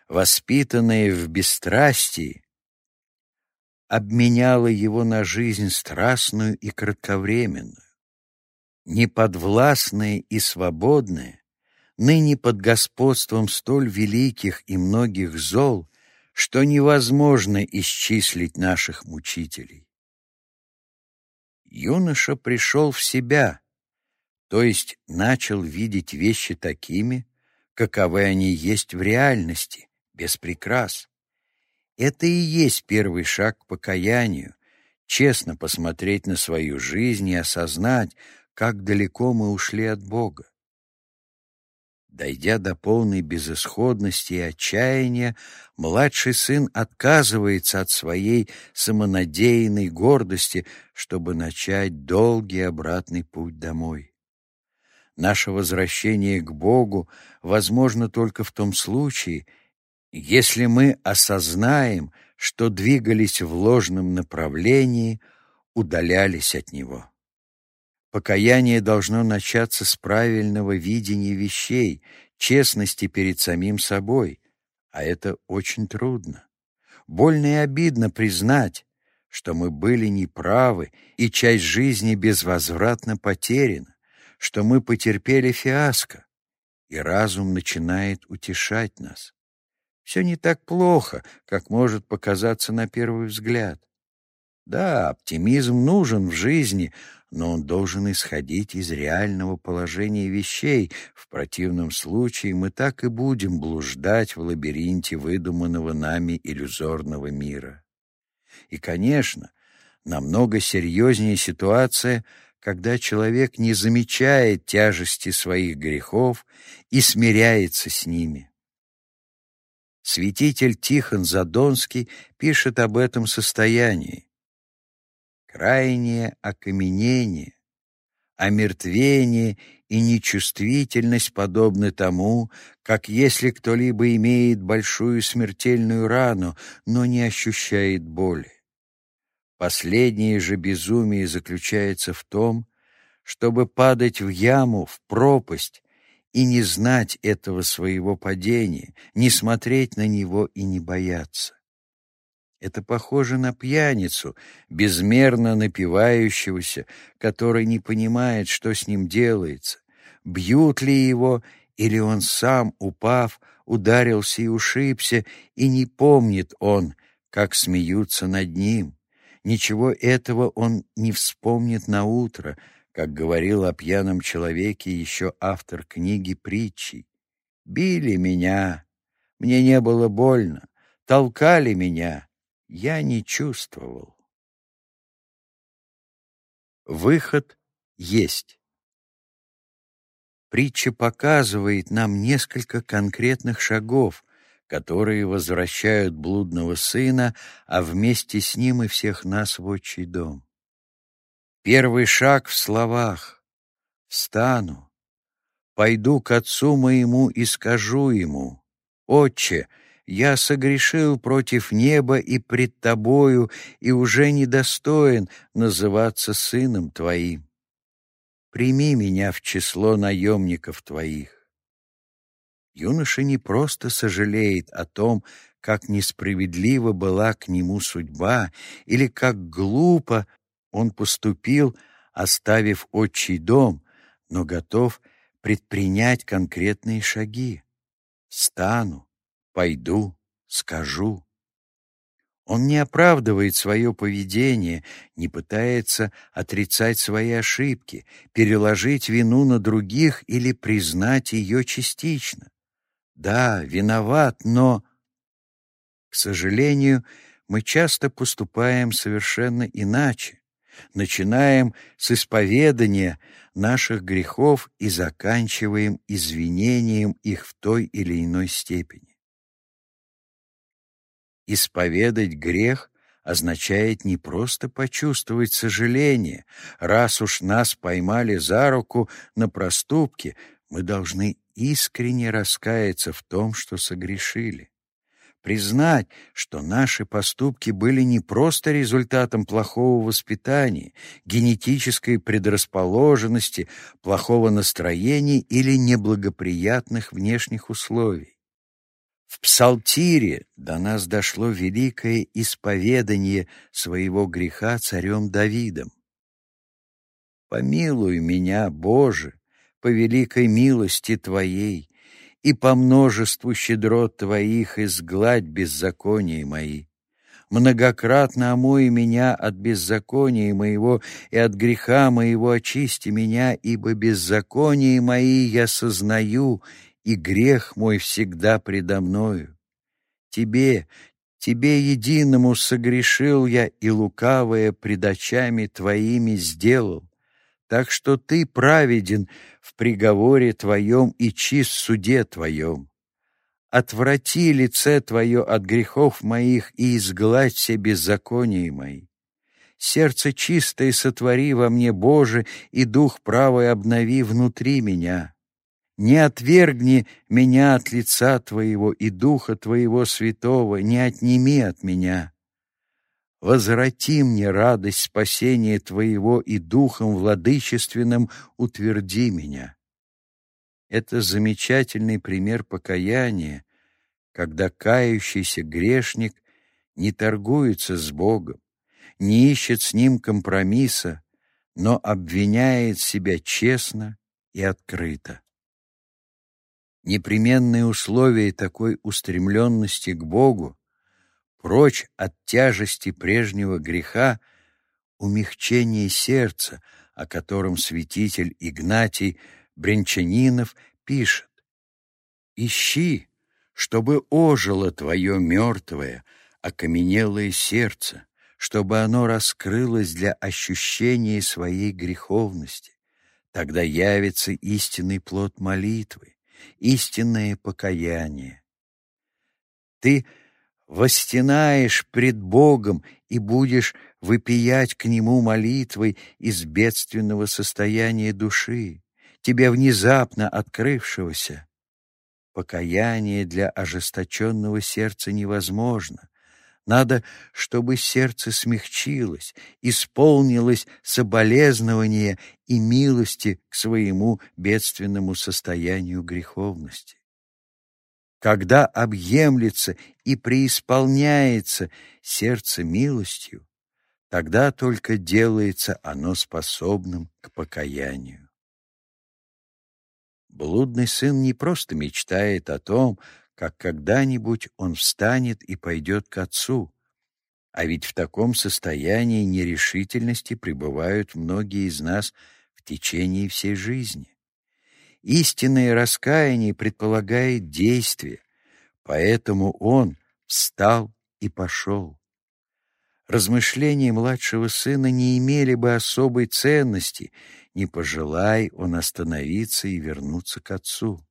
Воспитанное в бесстрастии, обменяло его на жизнь страстную и кратковременную. Неподвластное и свободное, ныне под господством столь великих и многих зол, что невозможно исчислить наших мучителей. Юноша пришел в себя, то есть начал видеть вещи такими, каковы они есть в реальности, без прикрас. Это и есть первый шаг к покаянию, честно посмотреть на свою жизнь и осознать, как далеко мы ушли от Бога. Дойдя до полной безысходности и отчаяния, младший сын отказывается от своей самонадеянной гордости, чтобы начать долгий обратный путь домой. Наше возвращение к Богу возможно только в том случае, если мы осознаем, что двигались в ложном направлении, удалялись от Него. Покаяние должно начаться с правильного видения вещей, честности перед самим собой, а это очень трудно. Больно и обидно признать, что мы были неправы и часть жизни безвозвратно потеряна, что мы потерпели фиаско, и разум начинает утешать нас. Все не так плохо, как может показаться на первый взгляд. Да, оптимизм нужен в жизни, но он должен исходить из реального положения вещей. В противном случае мы так и будем блуждать в лабиринте выдуманного нами иллюзорного мира. И, конечно, намного серьезнее ситуация, когда человек не замечает тяжести своих грехов и смиряется с ними. Святитель Тихон Задонский пишет об этом состоянии. Крайнее окаменение, омертвение и нечувствительность подобны тому, как если кто-либо имеет большую смертельную рану, но не ощущает боли. Последнее же безумие заключается в том, чтобы падать в яму, в пропасть, и не знать этого своего падения, не смотреть на него и не бояться. Это похоже на пьяницу, безмерно напивающегося, который не понимает, что с ним делается, бьют ли его, или он сам, упав, ударился и ушибся, и не помнит он, как смеются над ним. Ничего этого он не вспомнит на утро, как говорил о пьяном человеке еще автор книги притчи. «Били меня, мне не было больно, толкали меня, я не чувствовал». Выход есть. Притча показывает нам несколько конкретных шагов, которые возвращают блудного сына, а вместе с ним и всех нас в отчий дом. Первый шаг в словах. Встану, пойду к отцу моему и скажу ему, «Отче, я согрешил против неба и пред тобою, и уже недостоин называться сыном твоим. Прими меня в число наемников твоих». Юноша не просто сожалеет о том, как несправедлива была к нему судьба или как глупо он поступил, оставив отчий дом, но готов предпринять конкретные шаги. Стану, пойду, скажу. Он не оправдывает свое поведение, не пытается отрицать свои ошибки, переложить вину на других или признать ее частично. Да, виноват, но... К сожалению, мы часто поступаем совершенно иначе. Начинаем с исповедания наших грехов и заканчиваем извинением их в той или иной степени. Исповедать грех означает не просто почувствовать сожаление. Раз уж нас поймали за руку на проступке, мы должны искренне раскаяться в том, что согрешили. Признать, что наши поступки были не просто результатом плохого воспитания, генетической предрасположенности, плохого настроения или неблагоприятных внешних условий. В Псалтире до нас дошло великое исповедание своего греха царем Давидом. «Помилуй меня, Боже, по великой милости Твоей, и по множеству щедрот Твоих изгладь беззакония мои. Многократно омой меня от беззакония моего и от греха моего очисти меня, ибо беззаконие мои я сознаю, и грех мой всегда предо мною. Тебе, Тебе единому согрешил я, и лукавое пред очами Твоими сделал. Так что Ты праведен в приговоре Твоем и чист в суде Твоем. Отврати лице Твое от грехов моих и изгладь все беззакония мои. Сердце чистое сотвори во мне, Боже, и дух правый обнови внутри меня. Не отвергни меня от лица Твоего и Духа Твоего Святого, не отними от меня. Возврати мне радость спасения Твоего и Духом Владычественным утверди меня. Это замечательный пример покаяния, когда кающийся грешник не торгуется с Богом, не ищет с ним компромисса, но обвиняет себя честно и открыто. Непременные условия такой устремленности к Богу, прочь от тяжести прежнего греха, умягчение сердца, о котором святитель Игнатий Бренчанинов пишет. «Ищи, чтобы ожило твое мертвое, окаменелое сердце, чтобы оно раскрылось для ощущения своей греховности. Тогда явится истинный плод молитвы, истинное покаяние. Ты восстенаешь пред Богом и будешь выпиять к Нему молитвой из бедственного состояния души, тебе внезапно открывшегося. Покаяние для ожесточенного сердца невозможно. Надо, чтобы сердце смягчилось, исполнилось соболезнование и милости к своему бедственному состоянию греховности. Когда объемлется и преисполняется сердце милостью, тогда только делается оно способным к покаянию. Блудный сын не просто мечтает о том, как когда-нибудь он встанет и пойдет к отцу. А ведь в таком состоянии нерешительности пребывают многие из нас в течение всей жизни. Истинное раскаяние предполагает действие, поэтому он встал и пошел. Размышления младшего сына не имели бы особой ценности, не пожелай он остановиться и вернуться к отцу.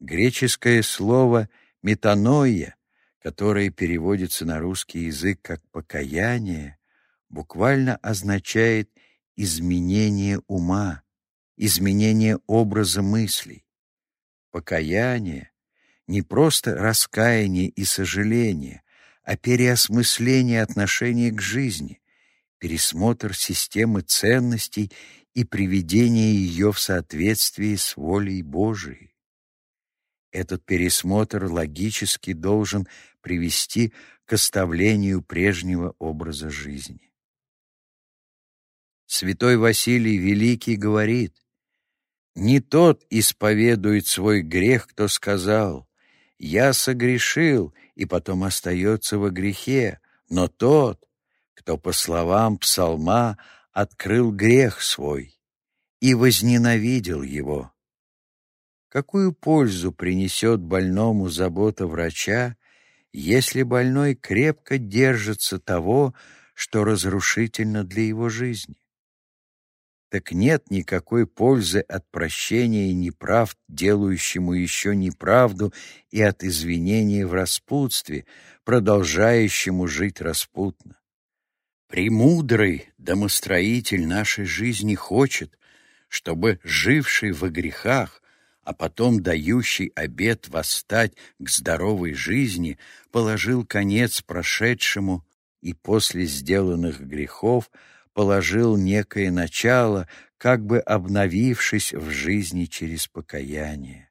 Греческое слово «метаноия», которое переводится на русский язык как «покаяние», буквально означает изменение ума, изменение образа мыслей. Покаяние — не просто раскаяние и сожаление, а переосмысление отношения к жизни, пересмотр системы ценностей и приведение ее в соответствии с волей Божией. Этот пересмотр логически должен привести к оставлению прежнего образа жизни. Святой Василий Великий говорит, «Не тот исповедует свой грех, кто сказал, «Я согрешил», и потом остается во грехе, но тот, кто, по словам псалма, открыл грех свой и возненавидел его. Какую пользу принесет больному забота врача, если больной крепко держится того, что разрушительно для его жизни? Так нет никакой пользы от прощения неправд, делающему еще неправду, и от извинения в распутстве, продолжающему жить распутно. Премудрый домостроитель нашей жизни хочет, чтобы живший во грехах а потом дающий обет восстать к здоровой жизни, положил конец прошедшему и после сделанных грехов положил некое начало, как бы обновившись в жизни через покаяние.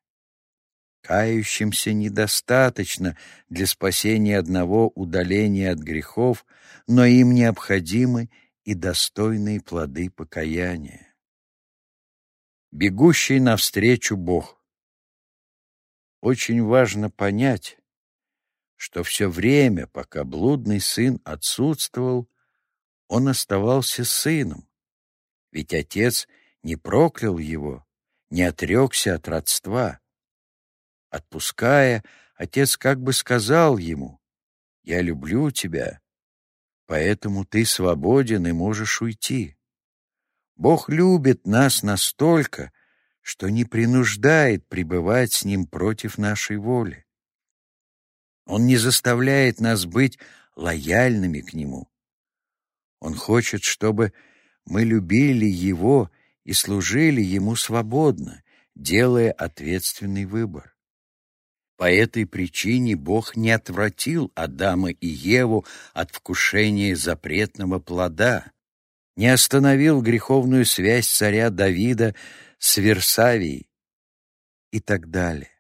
Кающимся недостаточно для спасения одного удаления от грехов, но им необходимы и достойные плоды покаяния бегущий навстречу Бог. Очень важно понять, что все время, пока блудный сын отсутствовал, он оставался сыном, ведь отец не проклял его, не отрекся от родства. Отпуская, отец как бы сказал ему, «Я люблю тебя, поэтому ты свободен и можешь уйти». Бог любит нас настолько, что не принуждает пребывать с Ним против нашей воли. Он не заставляет нас быть лояльными к Нему. Он хочет, чтобы мы любили Его и служили Ему свободно, делая ответственный выбор. По этой причине Бог не отвратил Адама и Еву от вкушения запретного плода, не остановил греховную связь царя Давида с Версавией и так далее.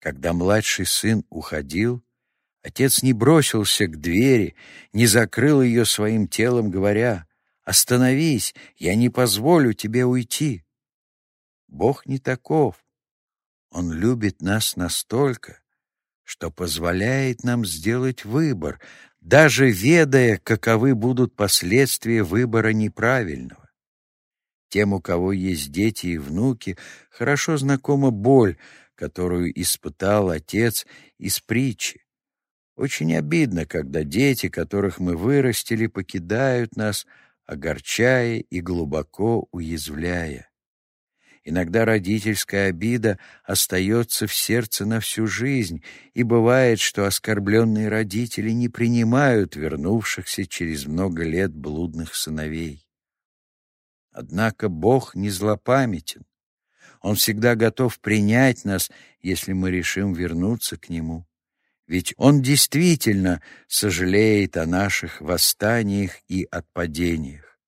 Когда младший сын уходил, Отец не бросился к двери, не закрыл ее своим телом, говоря, «Остановись, я не позволю тебе уйти». Бог не таков. Он любит нас настолько, что позволяет нам сделать выбор, даже ведая, каковы будут последствия выбора неправильного. Тем, у кого есть дети и внуки, хорошо знакома боль, которую испытал отец из притчи. Очень обидно, когда дети, которых мы вырастили, покидают нас, огорчая и глубоко уязвляя. Иногда родительская обида остается в сердце на всю жизнь, и бывает, что оскорбленные родители не принимают вернувшихся через много лет блудных сыновей. Однако Бог не злопамятен. Он всегда готов принять нас, если мы решим вернуться к Нему. Ведь Он действительно сожалеет о наших восстаниях и отпадениях.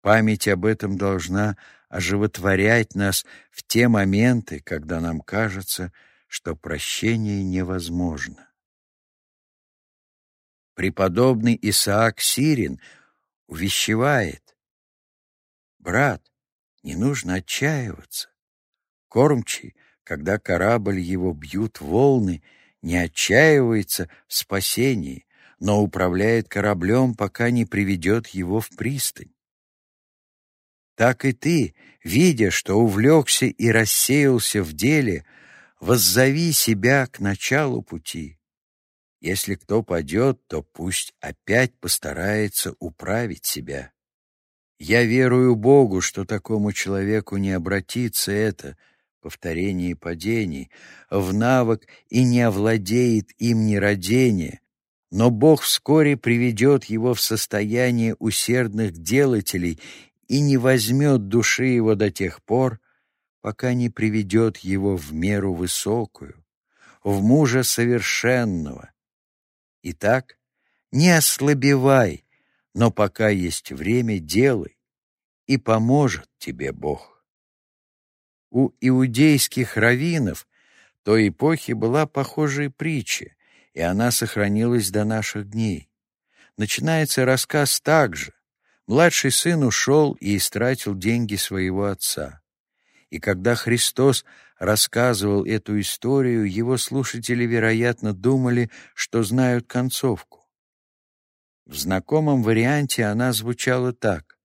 Память об этом должна оживотворять нас в те моменты, когда нам кажется, что прощение невозможно. Преподобный Исаак Сирин увещевает. «Брат, не нужно отчаиваться. Кормчий, когда корабль его бьют волны, не отчаивается в спасении, но управляет кораблем, пока не приведет его в пристань так и ты, видя, что увлекся и рассеялся в деле, воззови себя к началу пути. Если кто падет, то пусть опять постарается управить себя. Я верую Богу, что такому человеку не обратится это, повторение падений, в навык и не овладеет им нерадение, но Бог вскоре приведет его в состояние усердных делателей и не возьмет души его до тех пор, пока не приведет его в меру высокую, в мужа совершенного. Итак, не ослабевай, но пока есть время, делай, и поможет тебе Бог. У иудейских раввинов той эпохи была похожая притча, и она сохранилась до наших дней. Начинается рассказ так же, Младший сын ушел и истратил деньги своего отца. И когда Христос рассказывал эту историю, его слушатели, вероятно, думали, что знают концовку. В знакомом варианте она звучала так.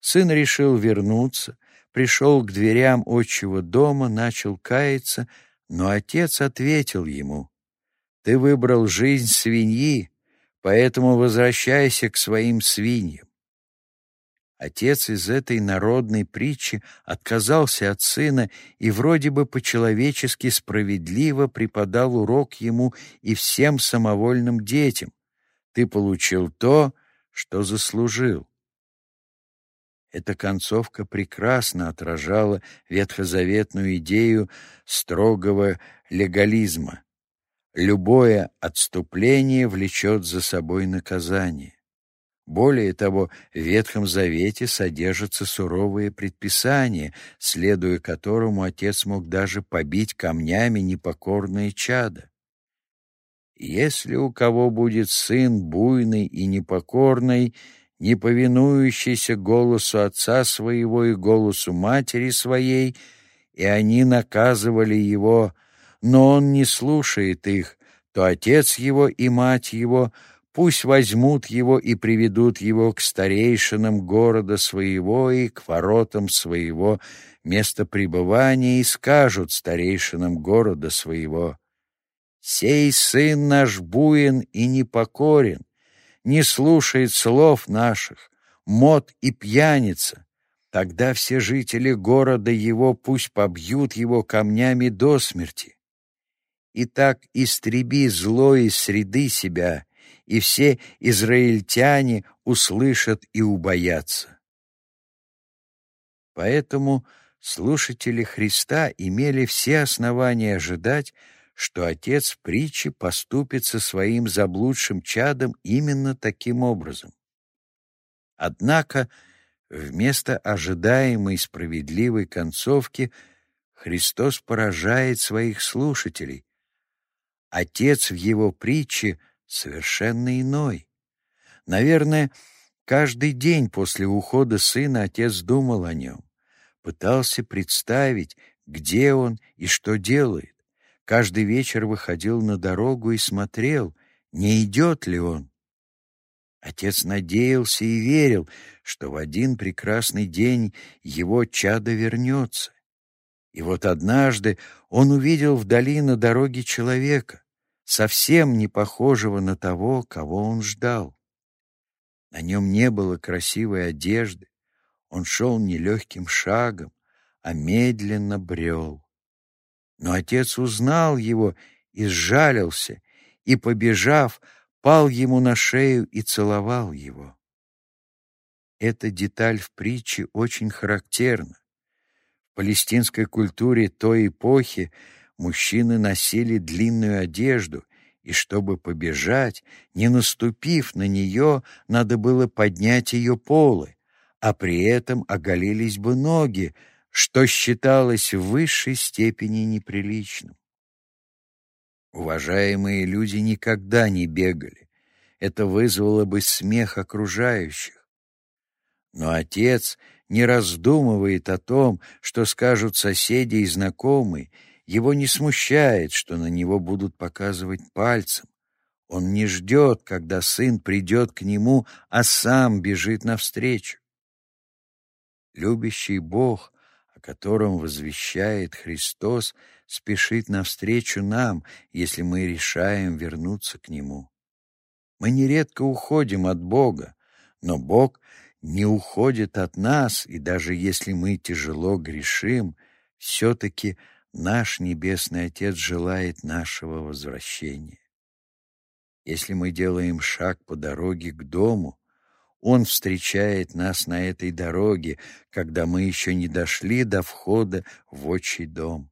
Сын решил вернуться, пришел к дверям отчего дома, начал каяться, но отец ответил ему, «Ты выбрал жизнь свиньи, поэтому возвращайся к своим свиньям. Отец из этой народной притчи отказался от сына и вроде бы по-человечески справедливо преподал урок ему и всем самовольным детям. Ты получил то, что заслужил. Эта концовка прекрасно отражала ветхозаветную идею строгого легализма. Любое отступление влечет за собой наказание. Более того, в Ветхом Завете содержатся суровые предписания, следуя которому отец мог даже побить камнями непокорные чада. Если у кого будет сын буйный и непокорный, не повинующийся голосу отца своего и голосу матери своей, и они наказывали его, но он не слушает их, то отец его и мать его — Пусть возьмут его и приведут его к старейшинам города своего и к воротам своего места пребывания и скажут старейшинам города своего, «Сей сын наш буин и непокорен, не слушает слов наших, мод и пьяница». Тогда все жители города его пусть побьют его камнями до смерти. И так истреби зло из среды себя, и все израильтяне услышат и убоятся. Поэтому слушатели Христа имели все основания ожидать, что отец притчи поступит со своим заблудшим чадом именно таким образом. Однако вместо ожидаемой справедливой концовки Христос поражает своих слушателей, отец в его притче совершенно иной. Наверное, каждый день после ухода сына отец думал о нем, пытался представить, где он и что делает. Каждый вечер выходил на дорогу и смотрел, не идет ли он. Отец надеялся и верил, что в один прекрасный день его чадо вернется. И вот однажды он увидел вдали на дороге человека, совсем не похожего на того, кого он ждал. На нем не было красивой одежды, он шел не легким шагом, а медленно брел. Но отец узнал его и сжалился, и, побежав, пал ему на шею и целовал его. Эта деталь в притче очень характерна. В палестинской культуре той эпохи мужчины носили длинную одежду, и чтобы побежать, не наступив на нее, надо было поднять ее полы, а при этом оголились бы ноги, что считалось в высшей степени неприличным. Уважаемые люди никогда не бегали. Это вызвало бы смех окружающих. Но отец не раздумывает о том, что скажут соседи и знакомые, его не смущает, что на него будут показывать пальцем. Он не ждет, когда сын придет к нему, а сам бежит навстречу. Любящий Бог, о котором возвещает Христос, спешит навстречу нам, если мы решаем вернуться к Нему. Мы нередко уходим от Бога, но Бог не уходит от нас, и даже если мы тяжело грешим, все-таки наш Небесный Отец желает нашего возвращения. Если мы делаем шаг по дороге к дому, Он встречает нас на этой дороге, когда мы еще не дошли до входа в отчий дом.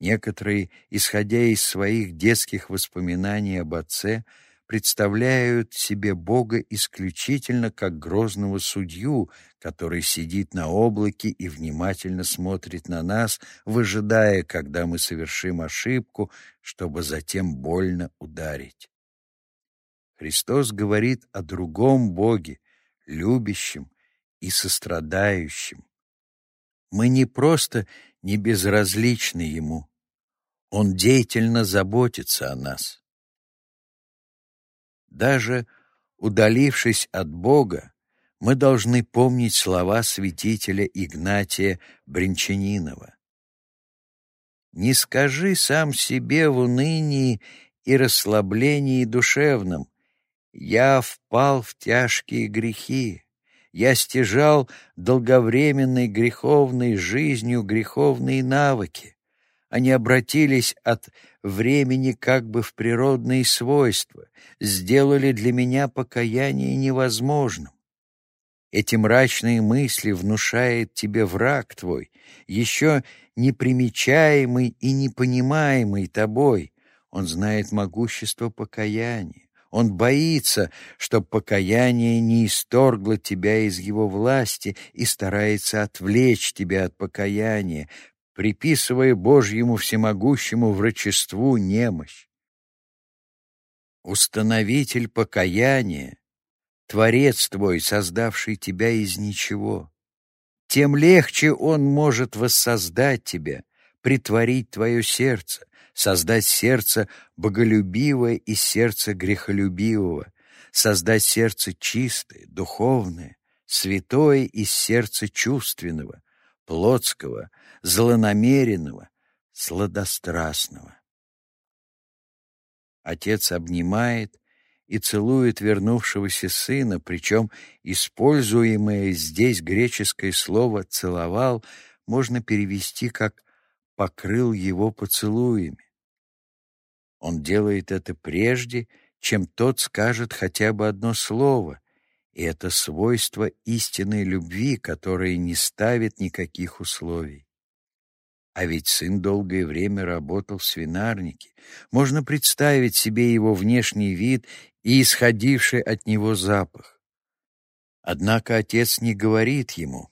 Некоторые, исходя из своих детских воспоминаний об отце, представляют себе Бога исключительно как грозного судью, который сидит на облаке и внимательно смотрит на нас, выжидая, когда мы совершим ошибку, чтобы затем больно ударить. Христос говорит о другом Боге, любящем и сострадающем. Мы не просто не безразличны Ему, Он деятельно заботится о нас. Даже удалившись от Бога, мы должны помнить слова святителя Игнатия Бринчанинова. «Не скажи сам себе в унынии и расслаблении душевном, я впал в тяжкие грехи, я стяжал долговременной греховной жизнью греховные навыки. Они обратились от времени как бы в природные свойства, сделали для меня покаяние невозможным. Эти мрачные мысли внушает тебе враг твой, еще непримечаемый и непонимаемый тобой. Он знает могущество покаяния. Он боится, чтоб покаяние не исторгло тебя из его власти и старается отвлечь тебя от покаяния, приписывая Божьему всемогущему врачеству немощь. Установитель покаяния, Творец твой, создавший тебя из ничего. Тем легче Он может воссоздать тебя, притворить твое сердце, создать сердце боголюбивое и сердце грехолюбивого, создать сердце чистое, духовное, святое из сердца чувственного, плотского, злонамеренного, сладострастного. Отец обнимает и целует вернувшегося сына, причем используемое здесь греческое слово «целовал» можно перевести как «покрыл его поцелуями». Он делает это прежде, чем тот скажет хотя бы одно слово, и это свойство истинной любви, которое не ставит никаких условий. А ведь сын долгое время работал в свинарнике. Можно представить себе его внешний вид и исходивший от него запах. Однако отец не говорит ему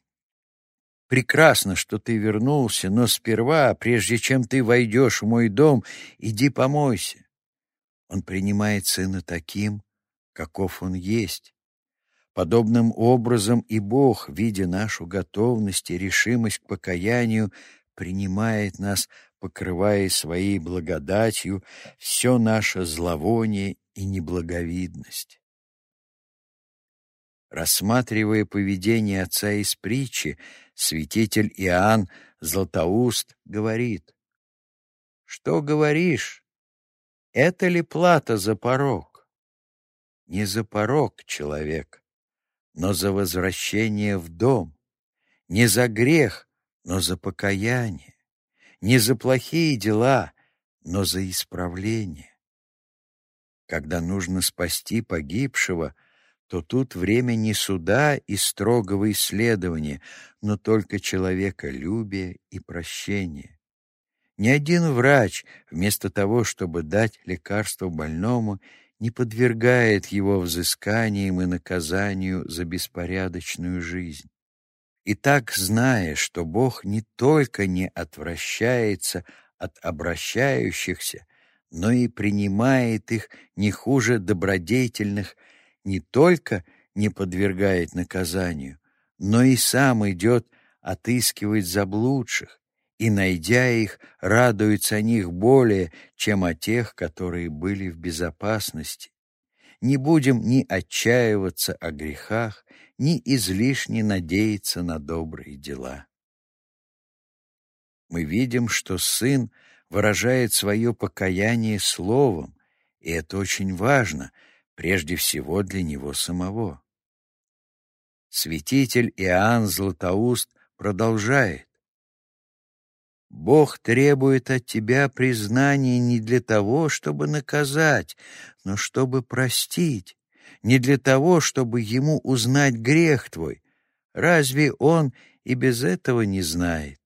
Прекрасно, что ты вернулся, но сперва, прежде чем ты войдешь в мой дом, иди помойся. Он принимает сына таким, каков он есть. Подобным образом и Бог, видя нашу готовность и решимость к покаянию, принимает нас, покрывая своей благодатью все наше зловоние и неблаговидность. Рассматривая поведение отца из притчи, святитель Иоанн Златоуст говорит, «Что говоришь? Это ли плата за порог? Не за порог, человек, но за возвращение в дом, не за грех, но за покаяние, не за плохие дела, но за исправление. Когда нужно спасти погибшего, то тут время не суда и строгого исследования, но только человеколюбия и прощения. Ни один врач, вместо того, чтобы дать лекарство больному, не подвергает его взысканиям и наказанию за беспорядочную жизнь. И так, зная, что Бог не только не отвращается от обращающихся, но и принимает их не хуже добродетельных, не только не подвергает наказанию, но и сам идет отыскивать заблудших, и, найдя их, радуется о них более, чем о тех, которые были в безопасности. Не будем ни отчаиваться о грехах, ни излишне надеяться на добрые дела. Мы видим, что Сын выражает свое покаяние словом, и это очень важно, прежде всего для него самого. Святитель Иоанн Златоуст продолжает. Бог требует от тебя признания не для того, чтобы наказать, но чтобы простить, не для того, чтобы ему узнать грех твой. Разве он и без этого не знает?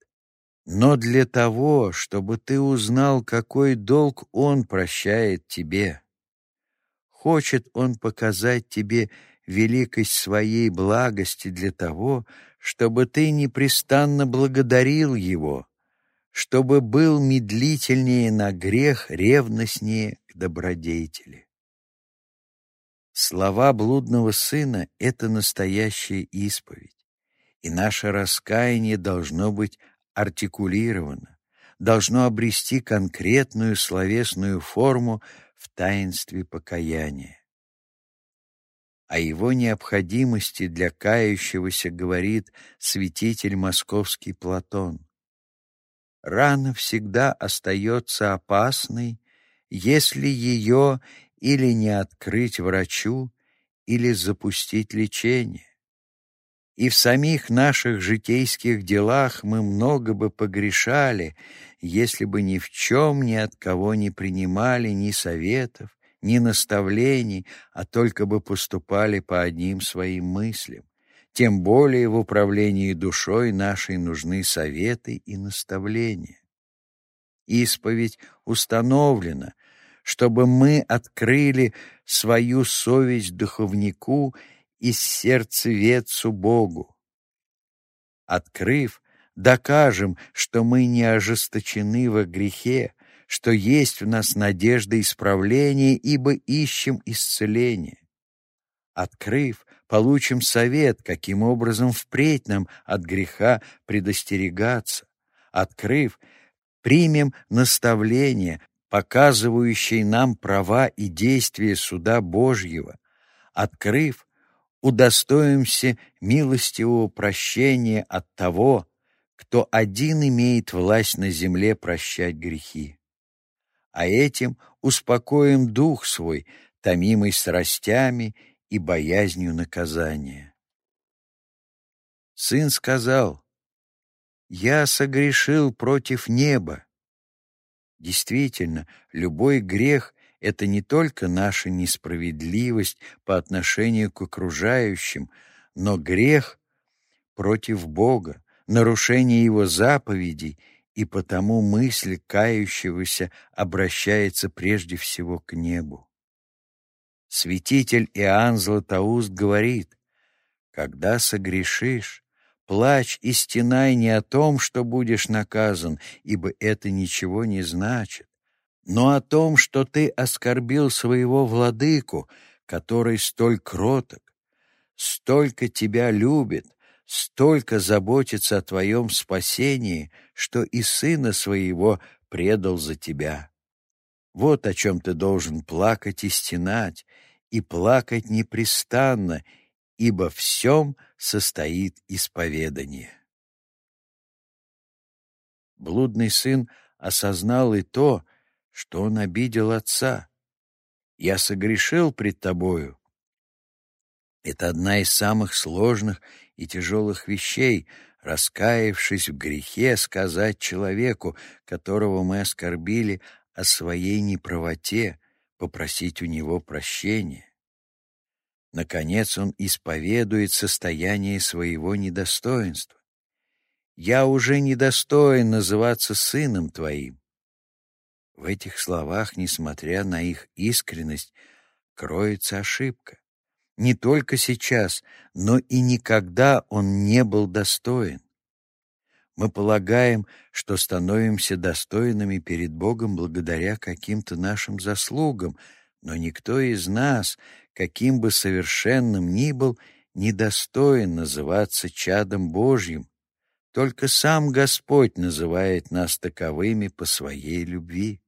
Но для того, чтобы ты узнал, какой долг он прощает тебе. Хочет он показать тебе великость своей благости для того, чтобы ты непрестанно благодарил его, чтобы был медлительнее на грех, ревностнее к добродетели. Слова блудного сына — это настоящая исповедь, и наше раскаяние должно быть артикулировано, должно обрести конкретную словесную форму в таинстве покаяния. О его необходимости для кающегося говорит святитель московский Платон. Рана всегда остается опасной, если ее или не открыть врачу, или запустить лечение. И в самих наших житейских делах мы много бы погрешали, если бы ни в чем ни от кого не принимали ни советов, ни наставлений, а только бы поступали по одним своим мыслям. Тем более в управлении душой нашей нужны советы и наставления. Исповедь установлена, чтобы мы открыли свою совесть духовнику и сердцеведцу Богу. Открыв, докажем, что мы не ожесточены во грехе, что есть в нас надежда исправления, ибо ищем исцеления. Открыв, получим совет, каким образом впредь нам от греха предостерегаться. Открыв, примем наставление, показывающее нам права и действия суда Божьего. Открыв, удостоимся милостивого прощения от того, кто один имеет власть на земле прощать грехи. А этим успокоим дух свой, томимый страстями и боязнью наказания. Сын сказал, «Я согрешил против неба». Действительно, любой грех — это не только наша несправедливость по отношению к окружающим, но грех против Бога, нарушение Его заповедей, и потому мысль кающегося обращается прежде всего к небу. Святитель Иоанн Златоуст говорит, «Когда согрешишь, плачь и стенай не о том, что будешь наказан, ибо это ничего не значит, но о том, что ты оскорбил своего владыку, который столь кроток, столько тебя любит, столько заботится о твоем спасении, что и сына своего предал за тебя. Вот о чем ты должен плакать и стенать, и плакать непрестанно, ибо всем состоит исповедание. Блудный сын осознал и то, что он обидел отца. «Я согрешил пред тобою». Это одна из самых сложных и тяжелых вещей, раскаявшись в грехе, сказать человеку, которого мы оскорбили, о своей неправоте, попросить у него прощения. Наконец он исповедует состояние своего недостоинства. «Я уже недостоин называться сыном твоим». В этих словах, несмотря на их искренность, кроется ошибка. Не только сейчас, но и никогда он не был достоин. Мы полагаем, что становимся достойными перед Богом благодаря каким-то нашим заслугам, но никто из нас, каким бы совершенным ни был, недостоин называться чадом Божьим. Только сам Господь называет нас таковыми по своей любви.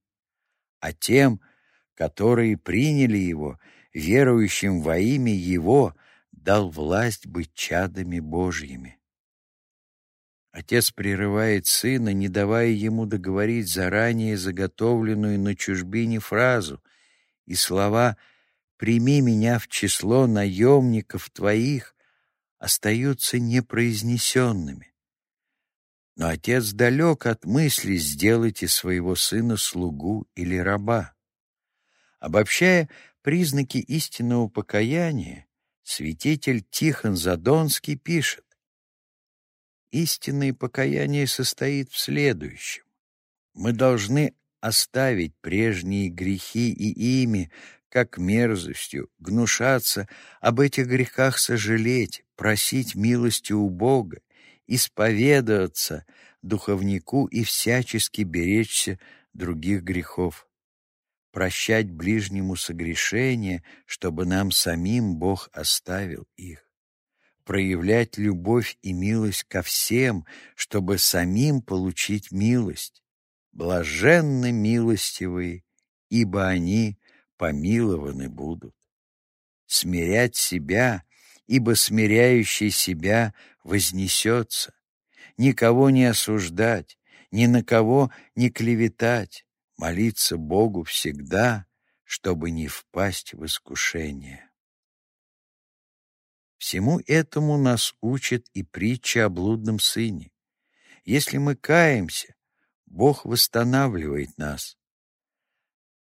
А тем, которые приняли Его, верующим во имя Его, дал власть быть чадами Божьими. Отец прерывает сына, не давая ему договорить заранее заготовленную на чужбине фразу, и слова «прими меня в число наемников твоих» остаются непроизнесенными. Но отец далек от мысли сделать из своего сына слугу или раба. Обобщая признаки истинного покаяния, святитель Тихон Задонский пишет, Истинное покаяние состоит в следующем. Мы должны оставить прежние грехи и ими, как мерзостью, гнушаться, об этих грехах сожалеть, просить милости у Бога, исповедоваться духовнику и всячески беречься других грехов, прощать ближнему согрешения, чтобы нам самим Бог оставил их проявлять любовь и милость ко всем, чтобы самим получить милость. Блаженны милостивые, ибо они помилованы будут. Смирять себя, ибо смиряющий себя вознесется. Никого не осуждать, ни на кого не клеветать, молиться Богу всегда, чтобы не впасть в искушение. Всему этому нас учит и притча о блудном сыне. Если мы каемся, Бог восстанавливает нас.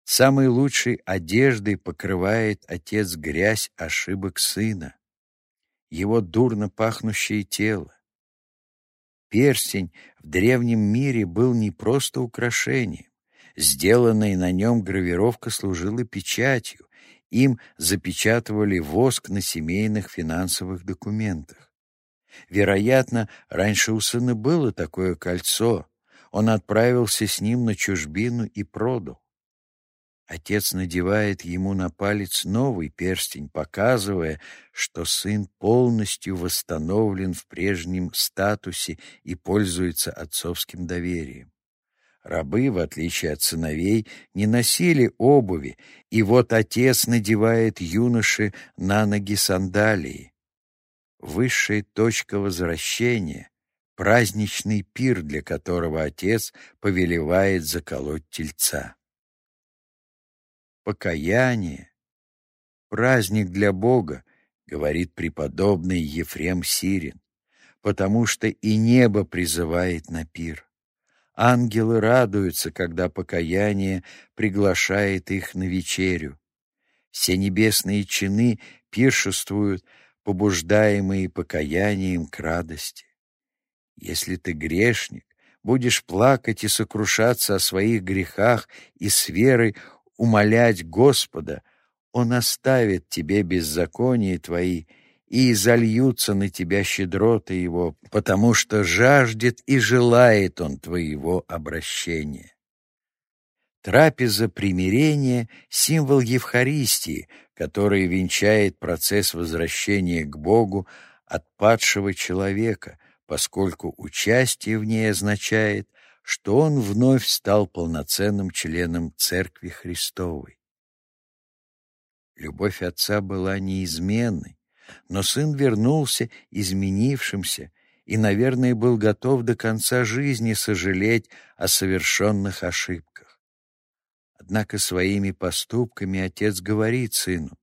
Самой лучшей одеждой покрывает Отец грязь ошибок сына, его дурно пахнущее тело. Перстень в древнем мире был не просто украшением. Сделанная на нем гравировка служила печатью, им запечатывали воск на семейных финансовых документах. Вероятно, раньше у сына было такое кольцо. Он отправился с ним на чужбину и продал. Отец надевает ему на палец новый перстень, показывая, что сын полностью восстановлен в прежнем статусе и пользуется отцовским доверием. Рабы, в отличие от сыновей, не носили обуви, и вот отец надевает юноше на ноги сандалии. Высшая точка возвращения — праздничный пир, для которого отец повелевает заколоть тельца. Покаяние — праздник для Бога, говорит преподобный Ефрем Сирин, потому что и небо призывает на пир. Ангелы радуются, когда покаяние приглашает их на вечерю. Все небесные чины пиршествуют, побуждаемые покаянием к радости. Если ты грешник, будешь плакать и сокрушаться о своих грехах и с верой умолять Господа, Он оставит тебе беззаконие твои и изольются на тебя щедроты его, потому что жаждет и желает он твоего обращения. Трапеза примирения — символ Евхаристии, который венчает процесс возвращения к Богу от падшего человека, поскольку участие в ней означает, что он вновь стал полноценным членом Церкви Христовой. Любовь отца была неизменной, но сын вернулся изменившимся и, наверное, был готов до конца жизни сожалеть о совершенных ошибках. Однако своими поступками отец говорит сыну,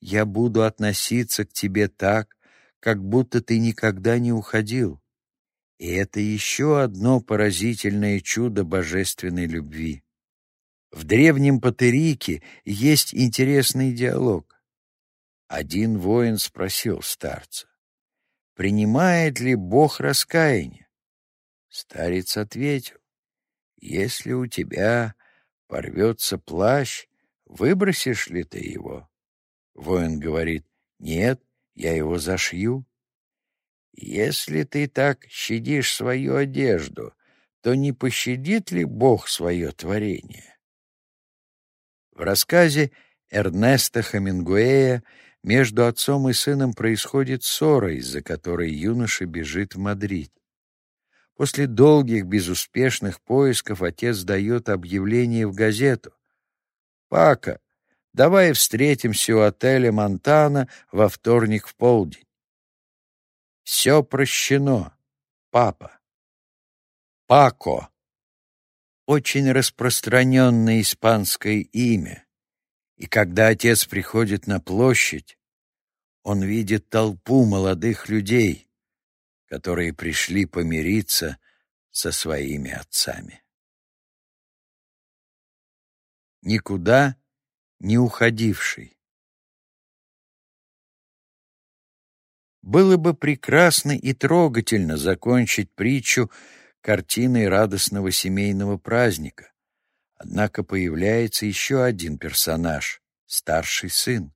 «Я буду относиться к тебе так, как будто ты никогда не уходил». И это еще одно поразительное чудо божественной любви. В древнем Патерике есть интересный диалог. Один воин спросил старца, принимает ли Бог раскаяние? Старец ответил, если у тебя порвется плащ, выбросишь ли ты его? Воин говорит, нет, я его зашью. Если ты так щадишь свою одежду, то не пощадит ли Бог свое творение? В рассказе Эрнеста Хамингуэя между отцом и сыном происходит ссора, из-за которой юноша бежит в Мадрид. После долгих безуспешных поисков отец дает объявление в газету. «Пака, давай встретимся у отеля «Монтана» во вторник в полдень». Все прощено, папа. Пако. Очень распространенное испанское имя. И когда отец приходит на площадь, он видит толпу молодых людей, которые пришли помириться со своими отцами. Никуда не уходивший. Было бы прекрасно и трогательно закончить притчу картиной радостного семейного праздника, Однако появляется еще один персонаж — старший сын.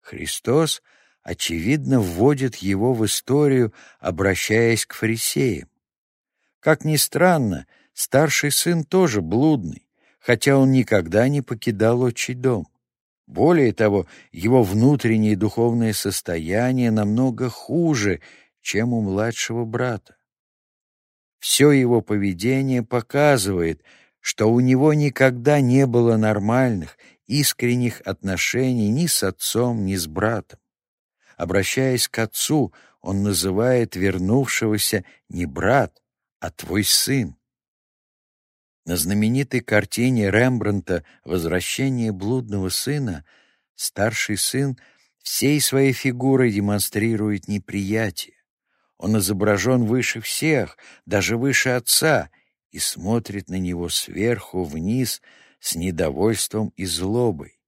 Христос, очевидно, вводит его в историю, обращаясь к фарисеям. Как ни странно, старший сын тоже блудный, хотя он никогда не покидал отчий дом. Более того, его внутреннее духовное состояние намного хуже, чем у младшего брата. Все его поведение показывает — что у него никогда не было нормальных, искренних отношений ни с отцом, ни с братом. Обращаясь к отцу, он называет вернувшегося не брат, а твой сын. На знаменитой картине Рембрандта «Возвращение блудного сына» старший сын всей своей фигурой демонстрирует неприятие. Он изображен выше всех, даже выше отца, и смотрит на него сверху вниз с недовольством и злобой.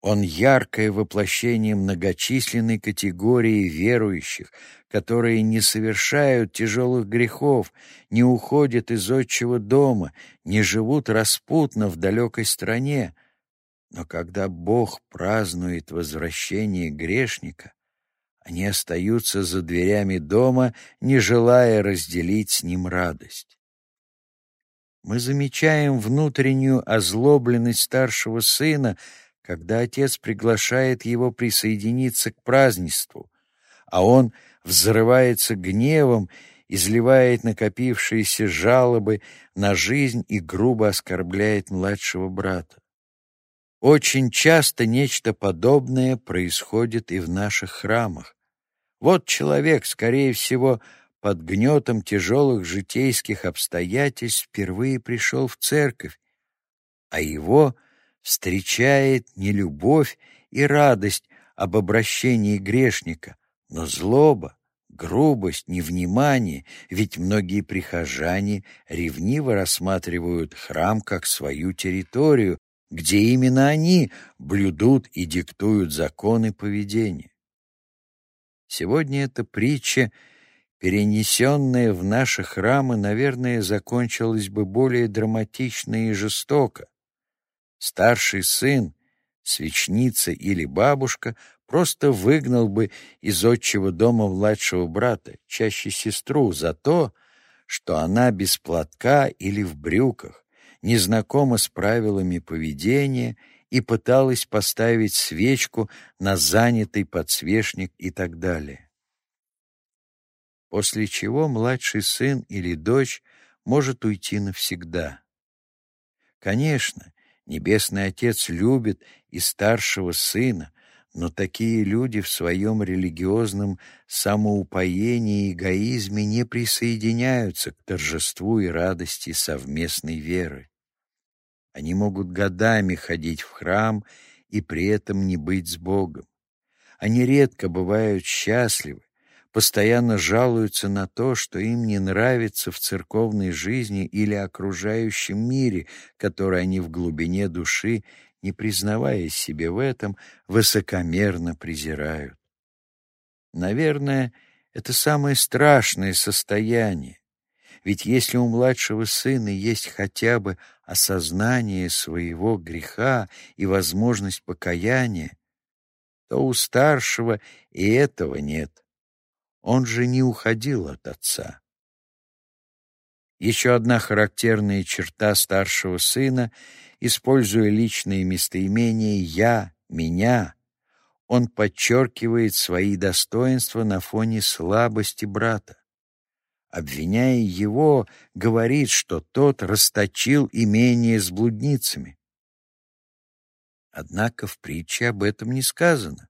Он яркое воплощение многочисленной категории верующих, которые не совершают тяжелых грехов, не уходят из отчего дома, не живут распутно в далекой стране. Но когда Бог празднует возвращение грешника, они остаются за дверями дома, не желая разделить с ним радость мы замечаем внутреннюю озлобленность старшего сына, когда отец приглашает его присоединиться к празднеству, а он взрывается гневом, изливает накопившиеся жалобы на жизнь и грубо оскорбляет младшего брата. Очень часто нечто подобное происходит и в наших храмах. Вот человек, скорее всего, под гнетом тяжелых житейских обстоятельств впервые пришел в церковь, а его встречает не любовь и радость об обращении грешника, но злоба, грубость, невнимание, ведь многие прихожане ревниво рассматривают храм как свою территорию, где именно они блюдут и диктуют законы поведения. Сегодня эта притча — перенесенное в наши храмы, наверное, закончилось бы более драматично и жестоко. Старший сын свечница или бабушка просто выгнал бы из отчего дома младшего брата, чаще сестру, за то, что она без платка или в брюках, незнакома с правилами поведения и пыталась поставить свечку на занятый подсвечник и так далее. После чего младший сын или дочь может уйти навсегда. Конечно, Небесный Отец любит и старшего сына, но такие люди в своем религиозном самоупоении и эгоизме не присоединяются к торжеству и радости совместной веры. Они могут годами ходить в храм и при этом не быть с Богом. Они редко бывают счастливы, постоянно жалуются на то, что им не нравится в церковной жизни или окружающем мире, который они в глубине души, не признавая себе в этом, высокомерно презирают. Наверное, это самое страшное состояние, ведь если у младшего сына есть хотя бы осознание своего греха и возможность покаяния, то у старшего и этого нет. Он же не уходил от отца. Еще одна характерная черта старшего сына, используя личные местоимения «я», «меня», он подчеркивает свои достоинства на фоне слабости брата. Обвиняя его, говорит, что тот расточил имение с блудницами. Однако в притче об этом не сказано.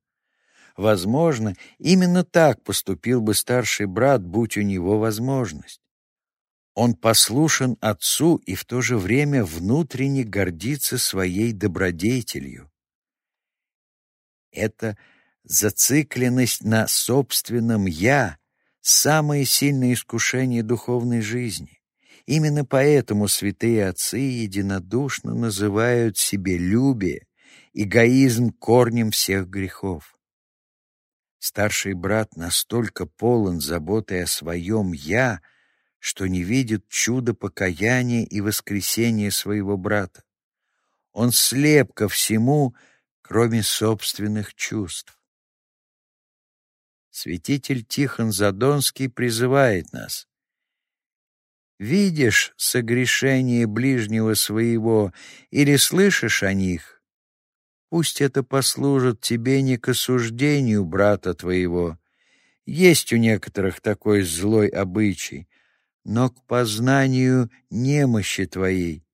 Возможно, именно так поступил бы старший брат, будь у него возможность. Он послушен отцу и в то же время внутренне гордится своей добродетелью. Это зацикленность на собственном «я» — самое сильное искушение духовной жизни. Именно поэтому святые отцы единодушно называют себе любие, эгоизм корнем всех грехов. Старший брат настолько полон заботой о своем «я», что не видит чуда покаяния и воскресения своего брата. Он слеп ко всему, кроме собственных чувств. Святитель Тихон Задонский призывает нас. «Видишь согрешение ближнего своего или слышишь о них, Пусть это послужит тебе не к осуждению брата твоего. Есть у некоторых такой злой обычай, но к познанию немощи твоей.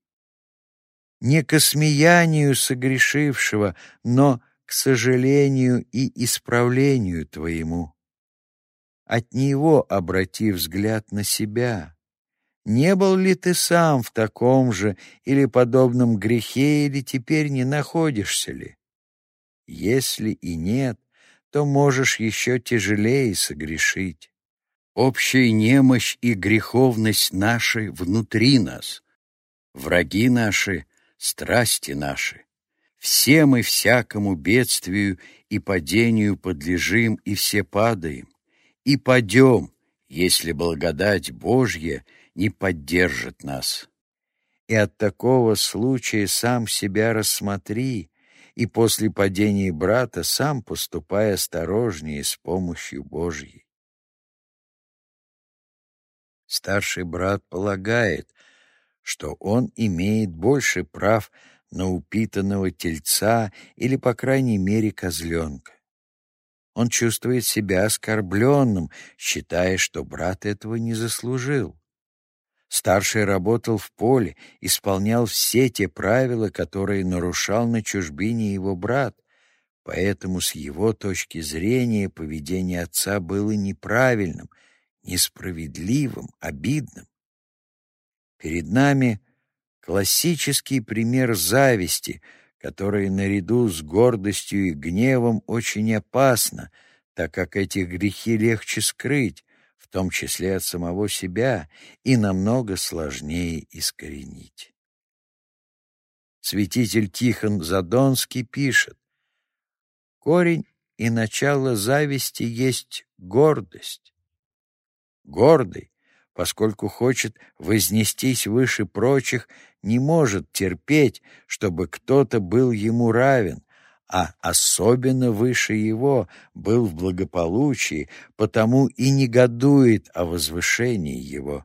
Не к осмеянию согрешившего, но к сожалению и исправлению твоему. От него обрати взгляд на себя. Не был ли ты сам в таком же или подобном грехе, или теперь не находишься ли? Если и нет, то можешь еще тяжелее согрешить. Общая немощь и греховность наши внутри нас, враги наши, страсти наши. Все мы всякому бедствию и падению подлежим, и все падаем, и падем, если благодать Божья — не поддержит нас. И от такого случая сам себя рассмотри, и после падения брата сам поступай осторожнее с помощью Божьей. Старший брат полагает, что он имеет больше прав на упитанного тельца или, по крайней мере, козленка. Он чувствует себя оскорбленным, считая, что брат этого не заслужил. Старший работал в поле, исполнял все те правила, которые нарушал на чужбине его брат, поэтому с его точки зрения поведение отца было неправильным, несправедливым, обидным. Перед нами классический пример зависти, которая наряду с гордостью и гневом очень опасна, так как эти грехи легче скрыть, том числе от самого себя, и намного сложнее искоренить. Святитель Тихон Задонский пишет, «Корень и начало зависти есть гордость. Гордый, поскольку хочет вознестись выше прочих, не может терпеть, чтобы кто-то был ему равен, а особенно выше его был в благополучии, потому и негодует о возвышении его.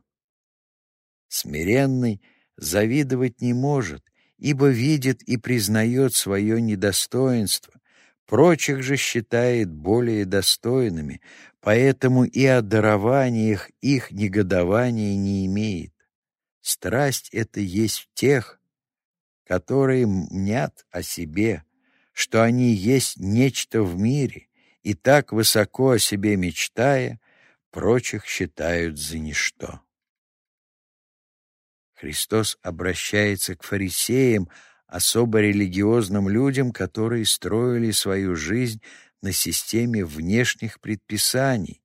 Смиренный завидовать не может, ибо видит и признает свое недостоинство, прочих же считает более достойными, поэтому и о дарованиях их негодования не имеет. Страсть это есть в тех, которые мнят о себе, что они есть нечто в мире, и так высоко о себе мечтая, прочих считают за ничто. Христос обращается к фарисеям, особо религиозным людям, которые строили свою жизнь на системе внешних предписаний,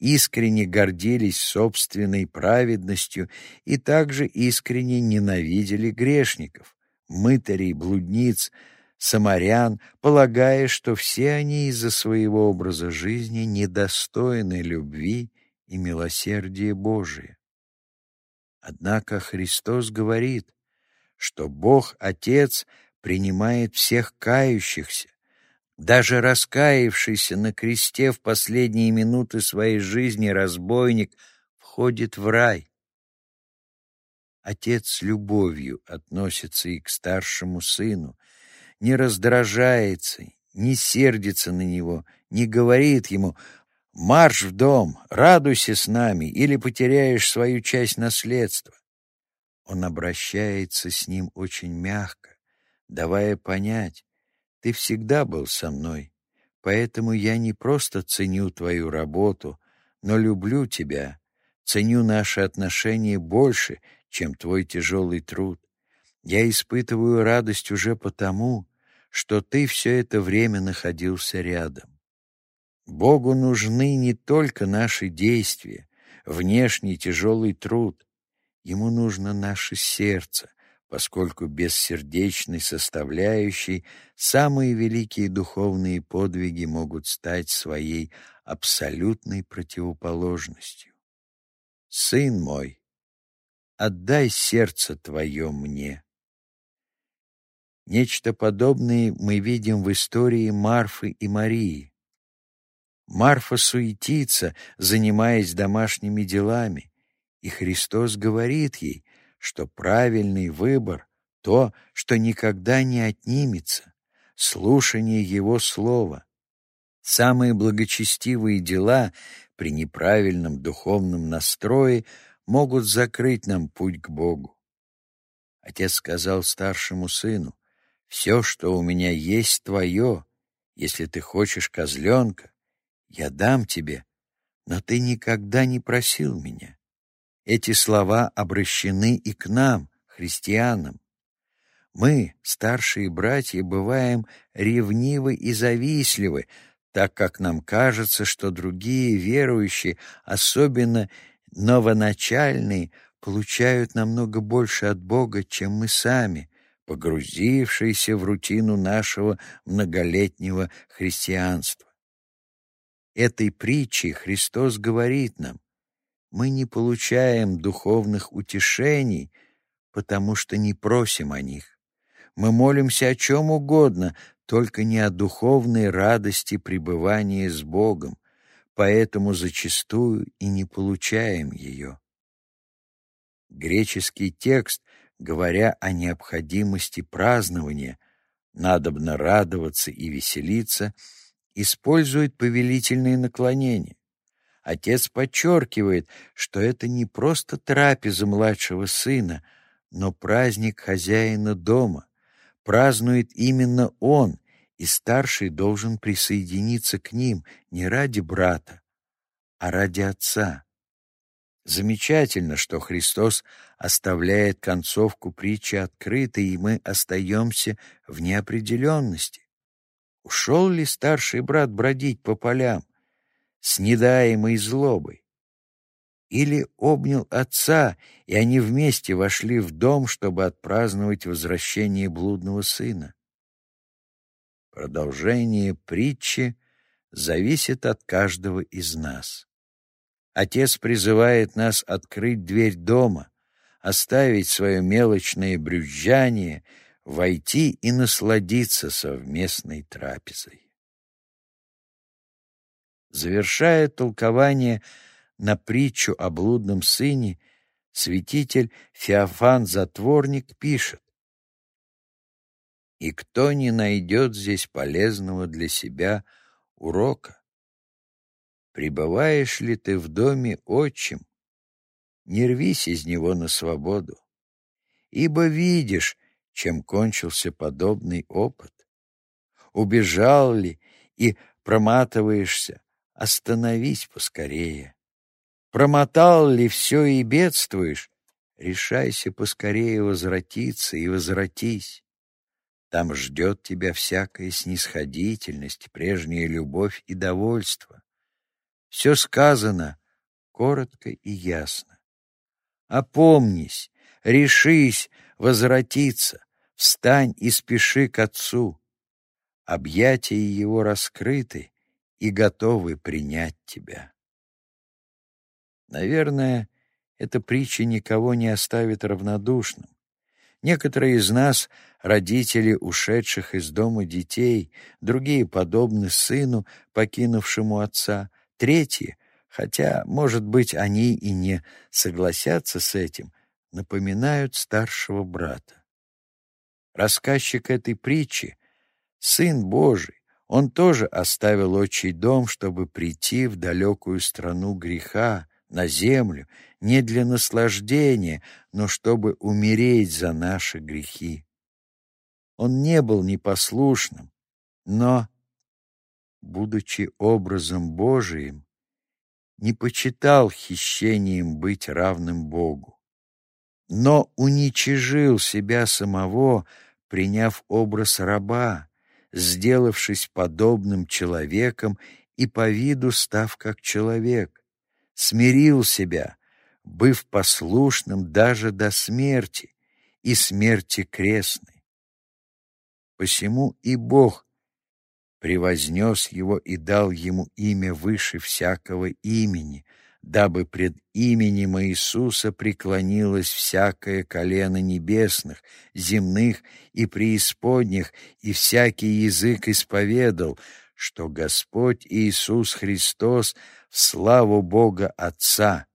искренне гордились собственной праведностью и также искренне ненавидели грешников, мытарей, блудниц, самарян, полагая, что все они из-за своего образа жизни недостойны любви и милосердия Божия. Однако Христос говорит, что Бог Отец принимает всех кающихся, даже раскаявшийся на кресте в последние минуты своей жизни разбойник входит в рай. Отец любовью относится и к старшему сыну, не раздражается, не сердится на него, не говорит ему «Марш в дом, радуйся с нами, или потеряешь свою часть наследства». Он обращается с ним очень мягко, давая понять, «Ты всегда был со мной, поэтому я не просто ценю твою работу, но люблю тебя, ценю наши отношения больше, чем твой тяжелый труд. Я испытываю радость уже потому, что ты все это время находился рядом. Богу нужны не только наши действия, внешний тяжелый труд. Ему нужно наше сердце, поскольку без сердечной составляющей самые великие духовные подвиги могут стать своей абсолютной противоположностью. Сын мой, отдай сердце твое мне. Нечто подобное мы видим в истории Марфы и Марии. Марфа суетится, занимаясь домашними делами, и Христос говорит ей, что правильный выбор — то, что никогда не отнимется, слушание Его Слова. Самые благочестивые дела при неправильном духовном настрое могут закрыть нам путь к Богу. Отец сказал старшему сыну, все, что у меня есть, твое. Если ты хочешь козленка, я дам тебе, но ты никогда не просил меня. Эти слова обращены и к нам, христианам. Мы, старшие братья, бываем ревнивы и завистливы, так как нам кажется, что другие верующие, особенно новоначальные, получают намного больше от Бога, чем мы сами, погрузившиеся в рутину нашего многолетнего христианства. Этой притчей Христос говорит нам, мы не получаем духовных утешений, потому что не просим о них. Мы молимся о чем угодно, только не о духовной радости пребывания с Богом, поэтому зачастую и не получаем ее. Греческий текст говоря о необходимости празднования, надобно радоваться и веселиться, использует повелительные наклонения. Отец подчеркивает, что это не просто трапеза младшего сына, но праздник хозяина дома. Празднует именно он, и старший должен присоединиться к ним не ради брата, а ради отца. Замечательно, что Христос оставляет концовку притчи открытой, и мы остаемся в неопределенности. Ушел ли старший брат бродить по полям, с недаемой злобой? Или обнял отца, и они вместе вошли в дом, чтобы отпраздновать возвращение блудного сына? Продолжение притчи зависит от каждого из нас. Отец призывает нас открыть дверь дома, оставить свое мелочное брюзжание, войти и насладиться совместной трапезой. Завершая толкование на притчу о блудном сыне, святитель Феофан Затворник пишет, «И кто не найдет здесь полезного для себя урока? Пребываешь ли ты в доме отчим? Не рвись из него на свободу, ибо видишь, чем кончился подобный опыт. Убежал ли и проматываешься, остановись поскорее. Промотал ли все и бедствуешь, решайся поскорее возвратиться и возвратись. Там ждет тебя всякая снисходительность, прежняя любовь и довольство. Все сказано коротко и ясно. Опомнись, решись возвратиться, Встань и спеши к Отцу. Объятия Его раскрыты и готовы принять тебя. Наверное, эта притча никого не оставит равнодушным. Некоторые из нас — родители ушедших из дома детей, другие подобны сыну, покинувшему отца, третьи, хотя, может быть, они и не согласятся с этим, напоминают старшего брата. Рассказчик этой притчи — Сын Божий. Он тоже оставил отчий дом, чтобы прийти в далекую страну греха, на землю, не для наслаждения, но чтобы умереть за наши грехи. Он не был непослушным, но, будучи образом Божиим, не почитал хищением быть равным Богу, но уничижил себя самого, приняв образ раба, сделавшись подобным человеком и по виду став как человек, смирил себя, быв послушным даже до смерти и смерти крестной. Посему и Бог превознес его и дал ему имя выше всякого имени, дабы пред именем Иисуса преклонилось всякое колено небесных, земных и преисподних, и всякий язык исповедал, что Господь Иисус Христос в славу Бога Отца.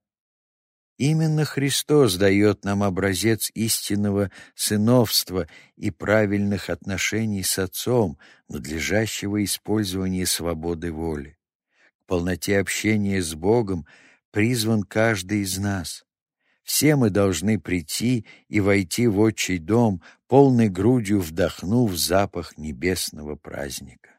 Именно Христос дает нам образец истинного сыновства и правильных отношений с Отцом, надлежащего использования свободы воли. К полноте общения с Богом – призван каждый из нас. Все мы должны прийти и войти в отчий дом, полной грудью вдохнув запах небесного праздника.